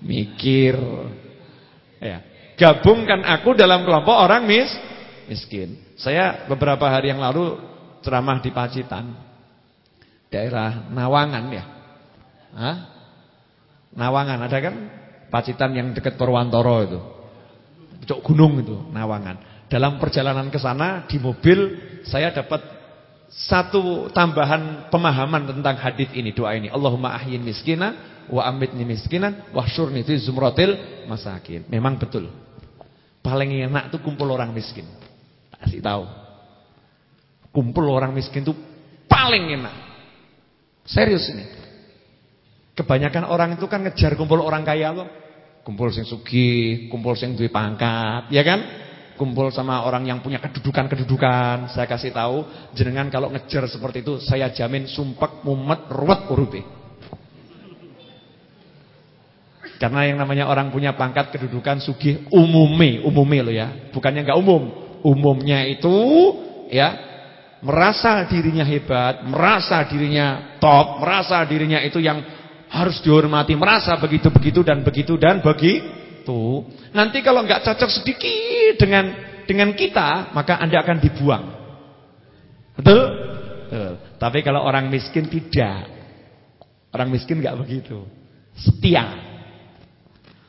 Mikir. Ya. Gabungkan aku dalam kelompok orang mis miskin. Saya beberapa hari yang lalu ceramah di Pacitan. Daerah Nawangan ya. Hah? Nawangan ada kan? Pacitan yang dekat Purwantoro itu. Cok gunung itu, Nawangan. Dalam perjalanan ke sana di mobil saya dapat satu tambahan pemahaman tentang hadis ini, doa ini. Allahumma ahyin miskina wa amitni miskina wahsyurni fi zumratil masakin. Memang betul. Paling enak tuh kumpul orang miskin. Kasih tahu. Kumpul orang miskin tuh paling enak. Serius ini. Kebanyakan orang itu kan ngejar kumpul orang kaya loh. Kumpul sing sugih, kumpul sing duwe pangkat, ya kan? kumpul sama orang yang punya kedudukan-kedudukan. Saya kasih tahu, jenengan kalau ngejar seperti itu, saya jamin sumpek, mumet, ruwet uruti. Karena yang namanya orang punya pangkat kedudukan sugih umumi, umumi loh ya. Bukannya enggak umum. Umumnya itu ya merasa dirinya hebat, merasa dirinya top, merasa dirinya itu yang harus dihormati, merasa begitu-begitu dan begitu dan begitu. Nanti kalau nggak cocok sedikit dengan dengan kita, maka Anda akan dibuang. Betul? Betul. Tapi kalau orang miskin tidak. Orang miskin nggak begitu. Setia.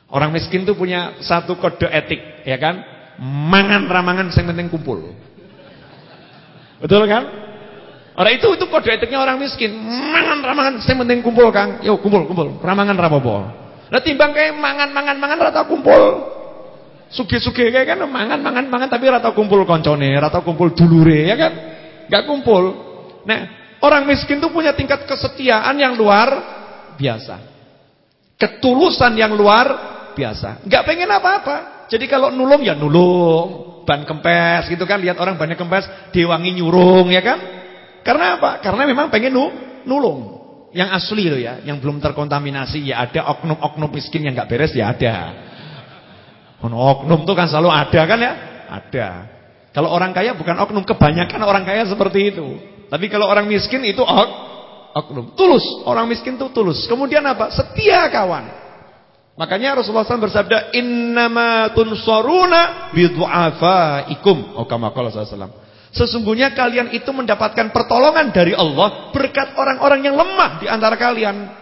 Orang miskin tuh punya satu kode etik, ya kan? Mangan ramangan yang penting kumpul. Betul kan? Orang itu itu kode etiknya orang miskin. Mangan ramangan yang penting kumpul, Kang. Yuk kumpul, kumpul. Ramangan rapopo. Lah timbang kayak mangan-mangan-mangan rata kumpul. Suge-suge kayak kan mangan-mangan-mangan tapi rata kumpul koncone, rata kumpul dulure ya kan? Gak kumpul. Nah, orang miskin tuh punya tingkat kesetiaan yang luar biasa. Ketulusan yang luar biasa. Gak pengen apa-apa. Jadi kalau nulung ya nulung, ban kempes gitu kan lihat orang bannya kempes diwangi nyurung ya kan? Karena apa? Karena memang pengen nu nulung. Yang asli loh ya, yang belum terkontaminasi ya ada oknum-oknum miskin yang nggak beres ya ada. Oknum tuh kan selalu ada kan ya? Ada. Kalau orang kaya bukan oknum, kebanyakan orang kaya seperti itu. Tapi kalau orang miskin itu ok, oknum. Tulus, orang miskin tuh tulus. Kemudian apa? Setia kawan. Makanya Rasulullah SAW bersabda, Innama tunsoruna bidu'afaikum. Oh kama qala SAW. Sesungguhnya kalian itu mendapatkan pertolongan dari Allah berkat orang-orang yang lemah di antara kalian.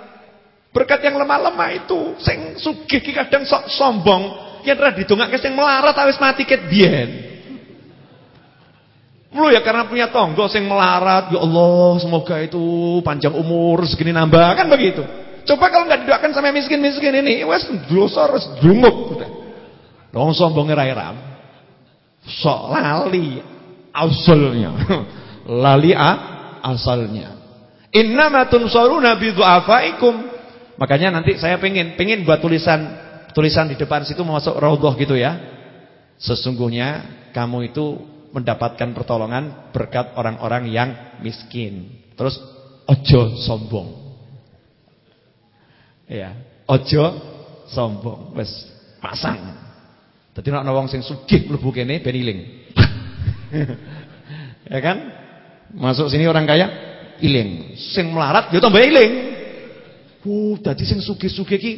Berkat yang lemah-lemah itu, sing sugih kadang sok sombong, yang telah didongake sing melarat awis mati ket biyen. Mulu ya karena punya tonggo sing melarat, ya Allah, semoga itu panjang umur, segini nambah, kan begitu. Coba kalau nggak didoakan sampai miskin-miskin ini, wes dosa wis drungup udah. Dong sombongnya rairam. Sok lali asalnya. lali a asalnya. Innama tunsaruna bi du'afaikum. Makanya nanti saya pengen pengen buat tulisan tulisan di depan situ masuk raudhah gitu ya. Sesungguhnya kamu itu mendapatkan pertolongan berkat orang-orang yang miskin. Terus ojo sombong. Ya, ojo sombong. Wes pasang. Dadi nek ana wong sing sugih mlebu kene ben iling. ya kan? Masuk sini orang kaya iling. Sing melarat ya tambah iling. Uh, dadi sing sugih-sugih iki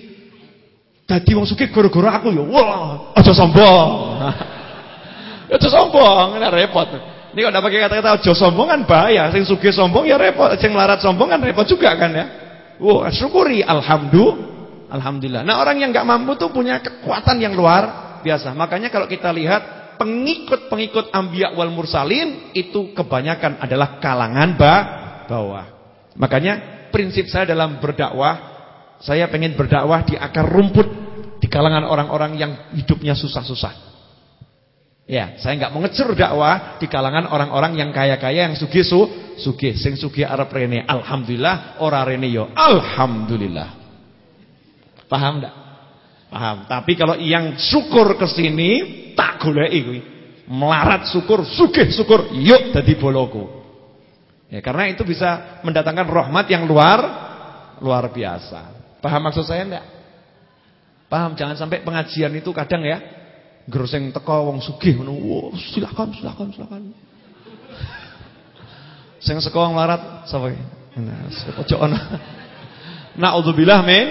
dadi wong sugih gara-gara aku ya. Wah, aja sombong. aja sombong, nek repot. Ini kalau tidak pakai kata-kata aja sombong kan bahaya. Sing sugih sombong ya repot, sing melarat sombong kan repot juga kan ya. Wow, syukuri alhamdulillah. Alhamdulillah. Nah, orang yang nggak mampu tuh punya kekuatan yang luar biasa. Makanya kalau kita lihat pengikut-pengikut ambiya wal mursalin itu kebanyakan adalah kalangan ba bawah. Makanya prinsip saya dalam berdakwah, saya pengen berdakwah di akar rumput di kalangan orang-orang yang hidupnya susah-susah. Ya, saya nggak mau ngecer dakwah di kalangan orang-orang yang kaya-kaya yang sugih su, sugih, sing sugih Arab rene. Alhamdulillah, ora rene yo. Alhamdulillah. Paham enggak? Paham. Tapi kalau yang syukur ke sini tak goleki kuwi. Melarat syukur, sugih syukur, yuk dadi boloku. Ya, karena itu bisa mendatangkan rahmat yang luar luar biasa. Paham maksud saya enggak? Paham, jangan sampai pengajian itu kadang ya Gerseng teko wong sugih ngono. Wow, silakan, silakan, silakan. Sing saka wong larat sapa? Nah, ojo ana. Nauzubillah min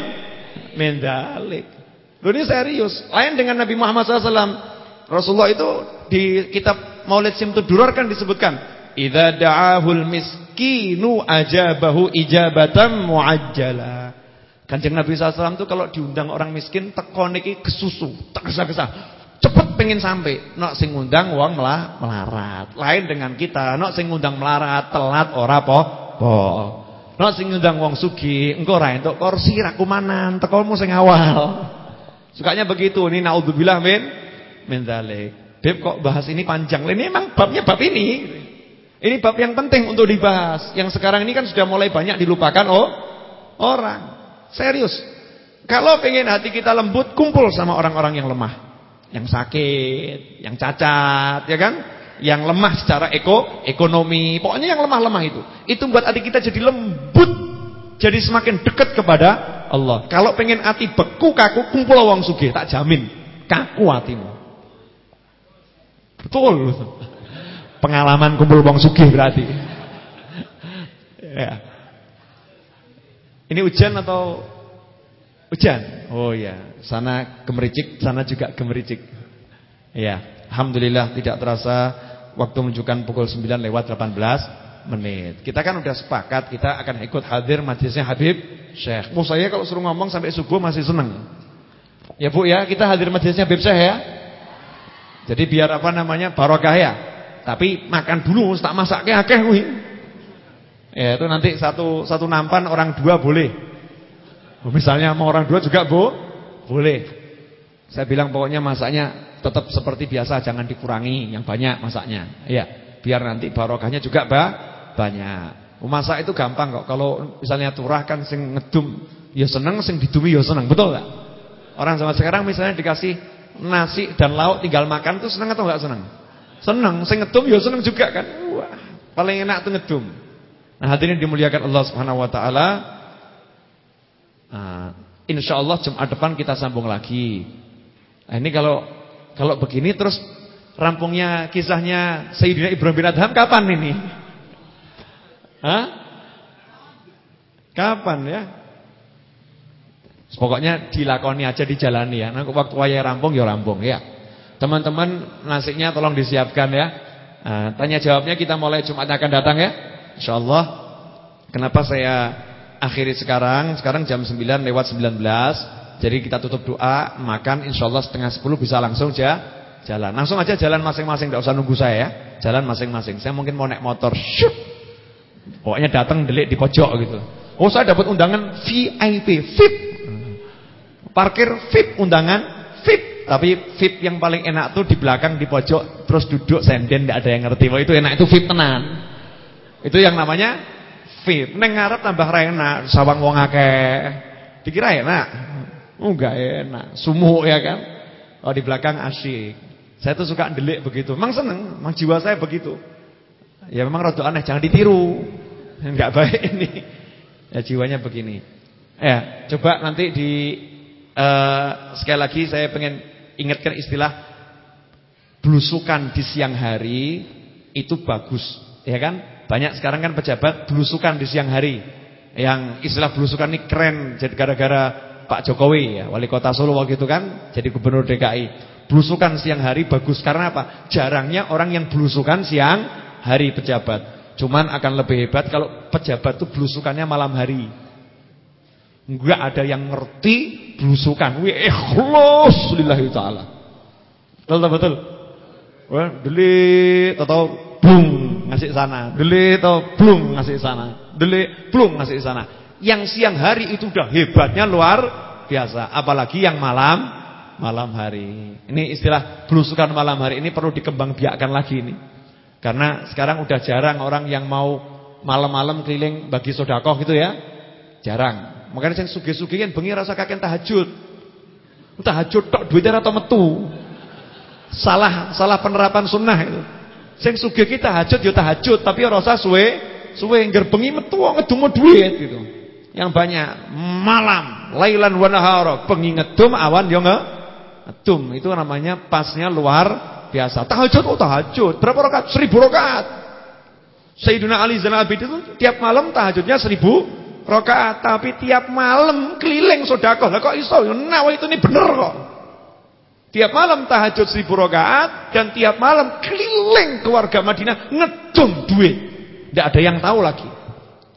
min dalik. Lho ini serius. Lain dengan Nabi Muhammad SAW. Rasulullah itu di kitab Maulid Simtud Durar kan disebutkan, "Idza da'ahul miskinu ajabahu ijabatan muajjala." Kanjeng Nabi SAW itu kalau diundang orang miskin teko niki kesusu, tak gesa-gesa cepet pengen sampai. Nok sing ngundang wong melah melarat. Lain dengan kita, nok sing ngundang melarat telat ora po po. Nok sing ngundang wong sugi, engko ora entuk kursi ra kumanan, tekomu sing awal. Sukanya begitu. Ini naudzubillah min min dzalik. Beb kok bahas ini panjang. Ini emang babnya bab ini. Ini bab yang penting untuk dibahas. Yang sekarang ini kan sudah mulai banyak dilupakan oh orang. Serius. Kalau pengen hati kita lembut, kumpul sama orang-orang yang lemah yang sakit, yang cacat, ya kan? Yang lemah secara eko, ekonomi, pokoknya yang lemah-lemah itu. Itu buat hati kita jadi lembut, jadi semakin dekat kepada Allah. Kalau pengen hati beku kaku, kumpul wong sugih, tak jamin kaku hatimu. Betul. Pengalaman kumpul wong sugih berarti. ya. Ini hujan atau Hujan. Oh ya, sana gemericik, sana juga gemericik. Ya, alhamdulillah tidak terasa waktu menunjukkan pukul 9 lewat 18 menit. Kita kan udah sepakat kita akan ikut hadir majelisnya Habib Syekh. Mau saya kalau suruh ngomong sampai subuh masih seneng. Ya Bu ya, kita hadir majelisnya Habib Syekh ya. Jadi biar apa namanya barokah ya. Tapi makan dulu, tak masaknya akeh kuwi. Ya itu nanti satu satu nampan orang dua boleh. Misalnya mau orang dua juga bu, boleh. Saya bilang pokoknya masaknya tetap seperti biasa, jangan dikurangi yang banyak masaknya. Ya, biar nanti barokahnya juga ba banyak. Masak itu gampang kok. Kalau misalnya turah kan sing ngedum ya seneng, sing didumi ya seneng, betul nggak? Orang zaman sekarang misalnya dikasih nasi dan lauk tinggal makan tuh seneng atau nggak seneng? Seneng, sing ngedum ya seneng juga kan. Wah, paling enak tuh ngedum. Nah, hadirin dimuliakan Allah Subhanahu wa taala. Nah, insya Allah Jumat depan kita sambung lagi. Nah, ini kalau kalau begini terus rampungnya kisahnya Sayyidina Ibrahim bin Adham kapan ini? Hah? Kapan ya? Pokoknya dilakoni aja dijalani ya. Nah, waktu waya rampung ya rampung ya. Teman-teman nasinya tolong disiapkan ya. Nah, tanya jawabnya kita mulai Jumat akan datang ya. Insyaallah. Kenapa saya akhiri sekarang? Sekarang jam 9 lewat 19. Jadi kita tutup doa, makan insyaallah setengah 10 bisa langsung aja jalan. Langsung aja jalan masing-masing, enggak usah nunggu saya ya. Jalan masing-masing. Saya mungkin mau naik motor. Syuk. Pokoknya datang delik di pojok gitu. Oh, saya dapat undangan VIP, VIP Parkir VIP undangan VIP, tapi VIP yang paling enak tuh di belakang di pojok terus duduk senden tidak ada yang ngerti. Wah itu enak itu VIP tenan. Itu yang namanya VIP. Neng ngarep tambah enak, sawang wong akeh. Dikira enak? Enggak enak. Sumuh ya kan? Oh di belakang asyik. Saya tuh suka delik begitu. Memang seneng, memang jiwa saya begitu. Ya memang rada aneh, jangan ditiru. Enggak baik ini. Ya jiwanya begini. Ya, coba nanti di uh, sekali lagi saya pengen ingatkan istilah belusukan di siang hari itu bagus, ya kan? Banyak sekarang kan pejabat belusukan di siang hari. Yang istilah belusukan ini keren jadi gara-gara Pak Jokowi ya, wali kota Solo waktu itu kan jadi gubernur DKI. Belusukan siang hari bagus karena apa? Jarangnya orang yang belusukan siang hari pejabat. Cuman akan lebih hebat kalau pejabat itu belusukannya malam hari. Enggak ada yang ngerti belusukan. Wih ikhlas lillahi taala. Betul betul. Wah, delit atau bung ngasih sana. Delit atau bung ngasih sana. Delit, bung ngasih sana. Yang siang hari itu udah hebatnya luar biasa, apalagi yang malam malam hari. Ini istilah belusukan malam hari ini perlu dikembangbiakkan lagi ini. Karena sekarang udah jarang orang yang mau malam-malam keliling bagi sodakoh gitu ya. Jarang. Makanya sing sugih-sugih kan bengi rasa kakek tahajud. Tahajud tok duitnya atau metu. Salah salah penerapan sunnah itu. Sing sugih ki tahajud ya tahajud, tapi ora usah suwe suwe ngger bengi metu ngedum duit gitu. Yang banyak malam, lailan wa nahara, bengi ngedum awan ya ngedum. Itu namanya pasnya luar biasa. Tahajud oh tahajud. Berapa rakaat? Seribu rakaat. Sayyidina Ali Zainal Abidin itu tiap malam tahajudnya seribu rakaat tapi tiap malam keliling sedekah. Lah kok iso? Nah, itu ini bener kok. Tiap malam tahajud seribu rakaat dan tiap malam keliling keluarga Madinah ngedum duit. Tidak ada yang tahu lagi.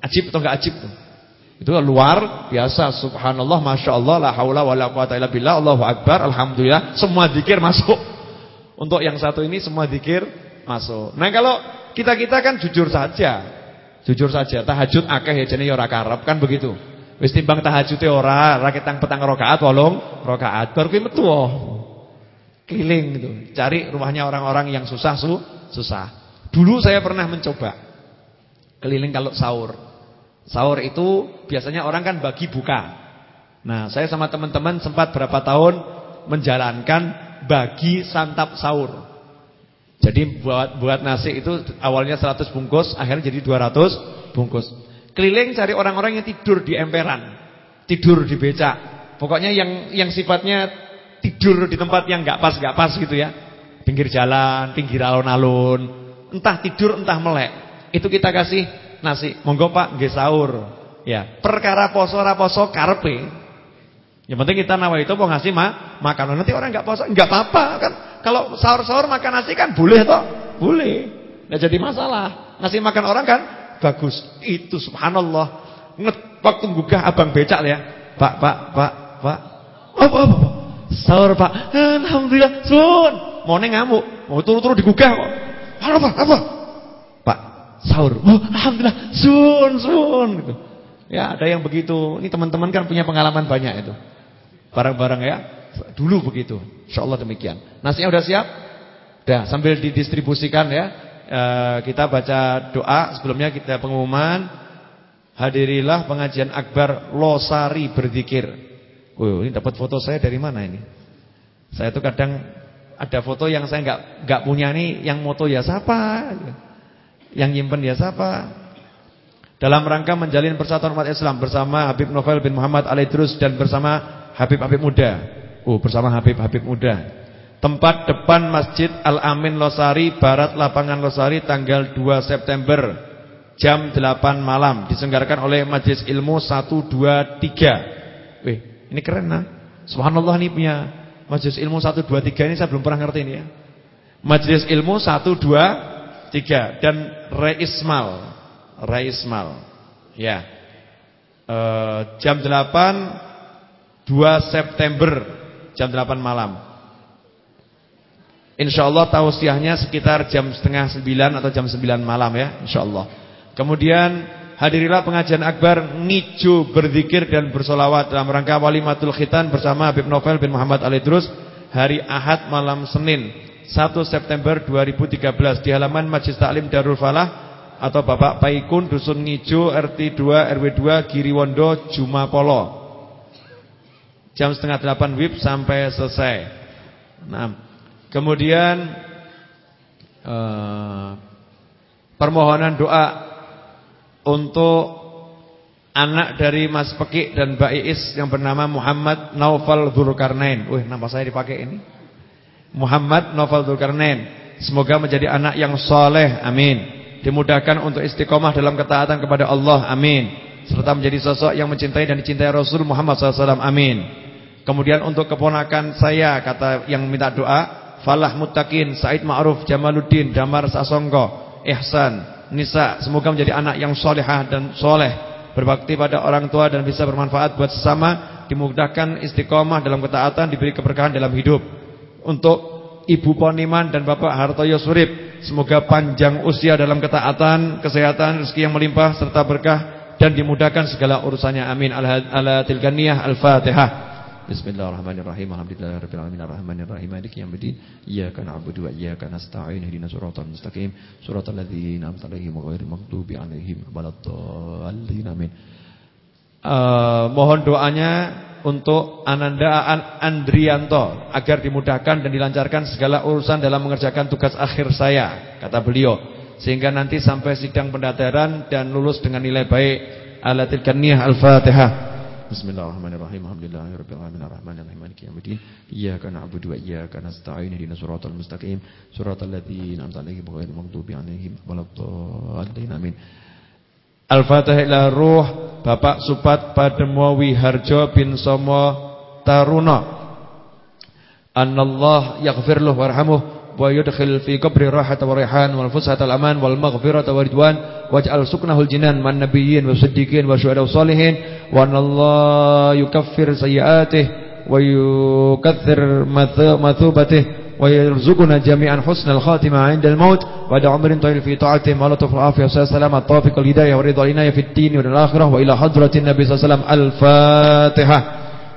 Ajib atau enggak ajib tuh? Itu luar biasa. Subhanallah, masya Allah, la haula wala quwata illa billah, Allahu akbar, alhamdulillah. Semua zikir masuk. Untuk yang satu ini semua zikir masuk. Nah kalau kita kita kan jujur saja. Jujur saja, tahajud akeh ya jane ya ora kan begitu. Wis timbang tahajude ora, ra ketang petang rakaat, wolong rakaat. Bar kuwi. Oh. Keliling gitu. Cari rumahnya orang-orang yang susah su, susah. Dulu saya pernah mencoba keliling kalau sahur. Sahur itu biasanya orang kan bagi buka. Nah, saya sama teman-teman sempat berapa tahun menjalankan bagi santap sahur. Jadi buat buat nasi itu awalnya 100 bungkus, akhirnya jadi 200 bungkus. Keliling cari orang-orang yang tidur di emperan, tidur di becak. Pokoknya yang yang sifatnya tidur di tempat yang nggak pas nggak pas gitu ya. Pinggir jalan, pinggir alun-alun, entah tidur entah melek. Itu kita kasih nasi. Monggo Pak, nggih sahur. Ya, perkara poso ora poso. Yang penting kita nawa itu mau ngasih ma makanan. Nanti orang nggak poso, nggak apa-apa kan. Kalau sahur-sahur makan nasi kan boleh toh? Boleh. Nggak jadi masalah. Ngasih makan orang kan bagus. Itu subhanallah. Waktu gugah abang becak ya. Pak, Pak, Pak, Pak. Apa apa, apa? Sahur, Pak. Alhamdulillah. Sun. Mau ngamuk. Mau turu-turu digugah kok. Apa, apa? Pak, sahur. Oh, alhamdulillah. Sun, sun gitu. Ya, ada yang begitu. Ini teman-teman kan punya pengalaman banyak itu. Barang-barang ya. Dulu begitu. Insyaallah demikian. Nasinya sudah siap? Sudah, sambil didistribusikan ya. E, kita baca doa, sebelumnya kita pengumuman. Hadirilah pengajian akbar Losari berzikir. Oh, ini dapat foto saya dari mana ini? Saya tuh kadang ada foto yang saya nggak nggak punya nih, yang moto ya siapa? Yang nyimpen ya siapa? Dalam rangka menjalin persatuan umat Islam bersama Habib Novel bin Muhammad Alaidrus dan bersama Habib-habib muda. Oh, bersama Habib-habib muda. Tempat depan Masjid Al-Amin Losari, Barat Lapangan Losari, tanggal 2 September, jam 8 malam. Diselenggarakan oleh Majelis Ilmu 123. Wih, Ini keren nah. Subhanallah ini punya majelis ilmu 1 2 3 ini saya belum pernah ngerti ini ya. Majelis ilmu 1 2 3 dan Reismal. Reismal. Ya. E, jam 8 2 September jam 8 malam. Insya Allah tausiahnya sekitar jam setengah 9 atau jam 9 malam ya, Insya Allah. Kemudian hadirilah pengajian akbar ngicu berzikir dan bersolawat dalam rangka walimatul khitan bersama Habib Novel bin Muhammad Ali Drus hari Ahad malam Senin 1 September 2013 di halaman Majlis Taklim Darul Falah atau Bapak Paikun Dusun Ngicu RT 2 RW 2 Giriwondo Jumapolo. Jam setengah 8 WIB sampai selesai. Nah, kemudian eh, permohonan doa untuk anak dari Mas Pekik dan Mbak Iis yang bernama Muhammad Naufal Dzulkarnain. Wih, nama saya dipakai ini. Muhammad Naufal Dzulkarnain. Semoga menjadi anak yang soleh. Amin. Dimudahkan untuk istiqomah dalam ketaatan kepada Allah. Amin. Serta menjadi sosok yang mencintai dan dicintai Rasul Muhammad SAW. Amin. Kemudian untuk keponakan saya kata yang minta doa, Falah Muttaqin, Said Ma'ruf, Jamaluddin, Damar Sasongko, Ihsan, Nisa Semoga menjadi anak yang solehah dan soleh Berbakti pada orang tua dan bisa bermanfaat buat sesama Dimudahkan istiqomah dalam ketaatan Diberi keberkahan dalam hidup. Untuk Ibu Poniman dan Bapak Hartoyo Surip Semoga panjang usia dalam ketaatan Kesehatan, rezeki yang melimpah Serta berkah dan dimudahkan segala urusannya. Amin. Ala tilkaniyah Al-Fatihah Bismillahirrahmanirrahim. Alhamdulillahirabbil alamin arrahmanirrahim maliki yaumiddin. Iyyaka na'budu wa iyyaka nasta'in. Ihdinas siratal mustaqim. Siratal ladzina an'amta 'alaihim ghairil maghdubi 'alaihim waladdallin. Amin. Uh, mohon doanya untuk Ananda Andrianto agar dimudahkan dan dilancarkan segala urusan dalam mengerjakan tugas akhir saya, kata beliau. Sehingga nanti sampai sidang pendaftaran dan lulus dengan nilai baik. Alatil kaniyah Al-Fatihah. Bismillahirrahmanirrahim. Alhamdulillahirabbil alamin arrahmanirrahim maliki yaumiddin. Iyyaka na'budu wa iyyaka nasta'in. Ihdinas siratal mustaqim. Siratal ladzina an'amta 'alaihim ghairil maghdubi 'alaihim waladdallin. Amin. Al-Fatihah ruh Bapak Supat Pademawi Harjo bin Somo Taruna. Annallah yaghfir lahu warhamhu ويدخل في قبر الراحة والريحان والفسحة الأمان والمغفرة والردوان واجعل سكنه الجنان مع النبيين والصديقين والشهداء والصالحين. وأن الله يكفر سيئاته ويكثر مثوبته ويرزقنا جميعا حسن الخاتمة عند الموت. بعد عمر طويل في طاعته ولطف العافية والسلام السلام الطافق الهداية والرضا العناية في الدين والآخرة. وإلى حضرة النبي صلى الله عليه وسلم. الفاتحة.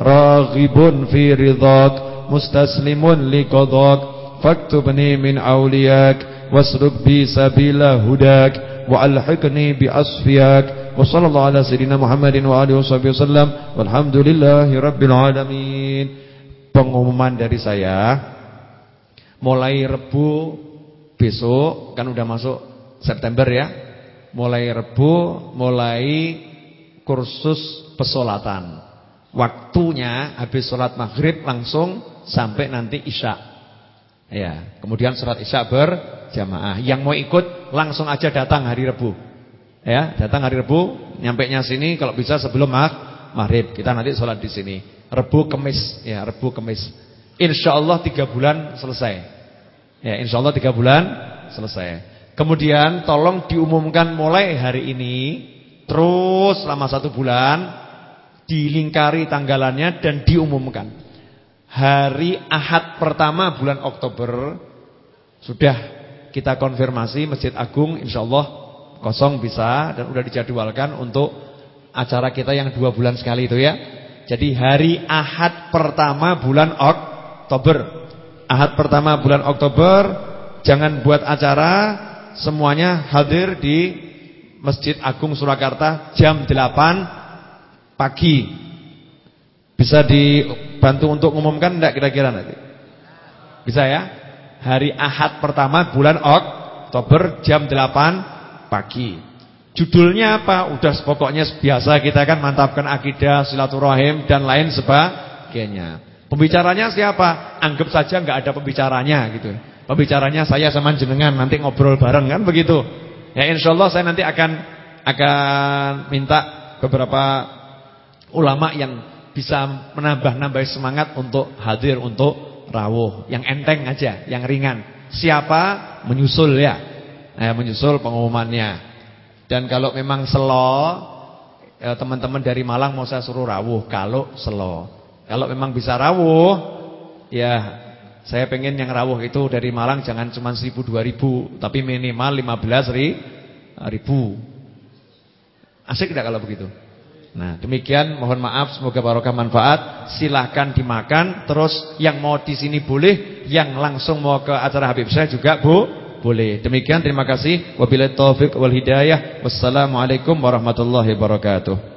راغب في رضاك مستسلم لقضاك فاكتبني من أولياك واسلك بي سبيل هداك وألحقني بأصفياك وصلى الله على سيدنا محمد وآله وصحبه وسلم والحمد لله رب العالمين pengumuman dari saya mulai Rebu besok kan udah masuk September ya mulai Rebu mulai kursus pesolatan waktunya habis sholat maghrib langsung sampai nanti isya. Ya, kemudian sholat isya ber berjamaah. Yang mau ikut langsung aja datang hari Rebu. Ya, datang hari Rebu, nyampe nya sini kalau bisa sebelum mag maghrib. Kita nanti sholat di sini. Rebu Kemis, ya, Rebu Kemis. Insya Allah tiga bulan selesai. Ya, insya Allah tiga bulan selesai. Kemudian tolong diumumkan mulai hari ini terus selama satu bulan dilingkari tanggalannya dan diumumkan. Hari Ahad pertama bulan Oktober sudah kita konfirmasi Masjid Agung insya Allah kosong bisa dan sudah dijadwalkan untuk acara kita yang dua bulan sekali itu ya. Jadi hari Ahad pertama bulan Oktober. Ahad pertama bulan Oktober jangan buat acara semuanya hadir di Masjid Agung Surakarta jam 8 pagi. Bisa dibantu untuk umumkan enggak kira-kira nanti? Bisa ya? Hari Ahad pertama bulan Oktober jam 8 pagi. Judulnya apa? Udah pokoknya biasa kita kan mantapkan akidah, silaturahim dan lain sebagainya. Pembicaranya siapa? Anggap saja enggak ada pembicaranya gitu. Pembicaranya saya sama jenengan nanti ngobrol bareng kan begitu. Ya insya Allah saya nanti akan akan minta beberapa ulama yang bisa menambah-nambah semangat untuk hadir untuk rawuh yang enteng aja, yang ringan. Siapa menyusul ya. Eh, menyusul pengumumannya. Dan kalau memang selo eh, teman-teman dari Malang mau saya suruh rawuh kalau selo. Kalau memang bisa rawuh ya saya pengen yang rawuh itu dari Malang jangan cuma 1000 2000, tapi minimal 15 ribu. Asik tidak kalau begitu? Nah, demikian mohon maaf semoga barokah manfaat. Silahkan dimakan terus yang mau di sini boleh, yang langsung mau ke acara Habib saya juga Bu boleh. Demikian terima kasih. Wabillahi taufik wal hidayah. Wassalamualaikum warahmatullahi wabarakatuh.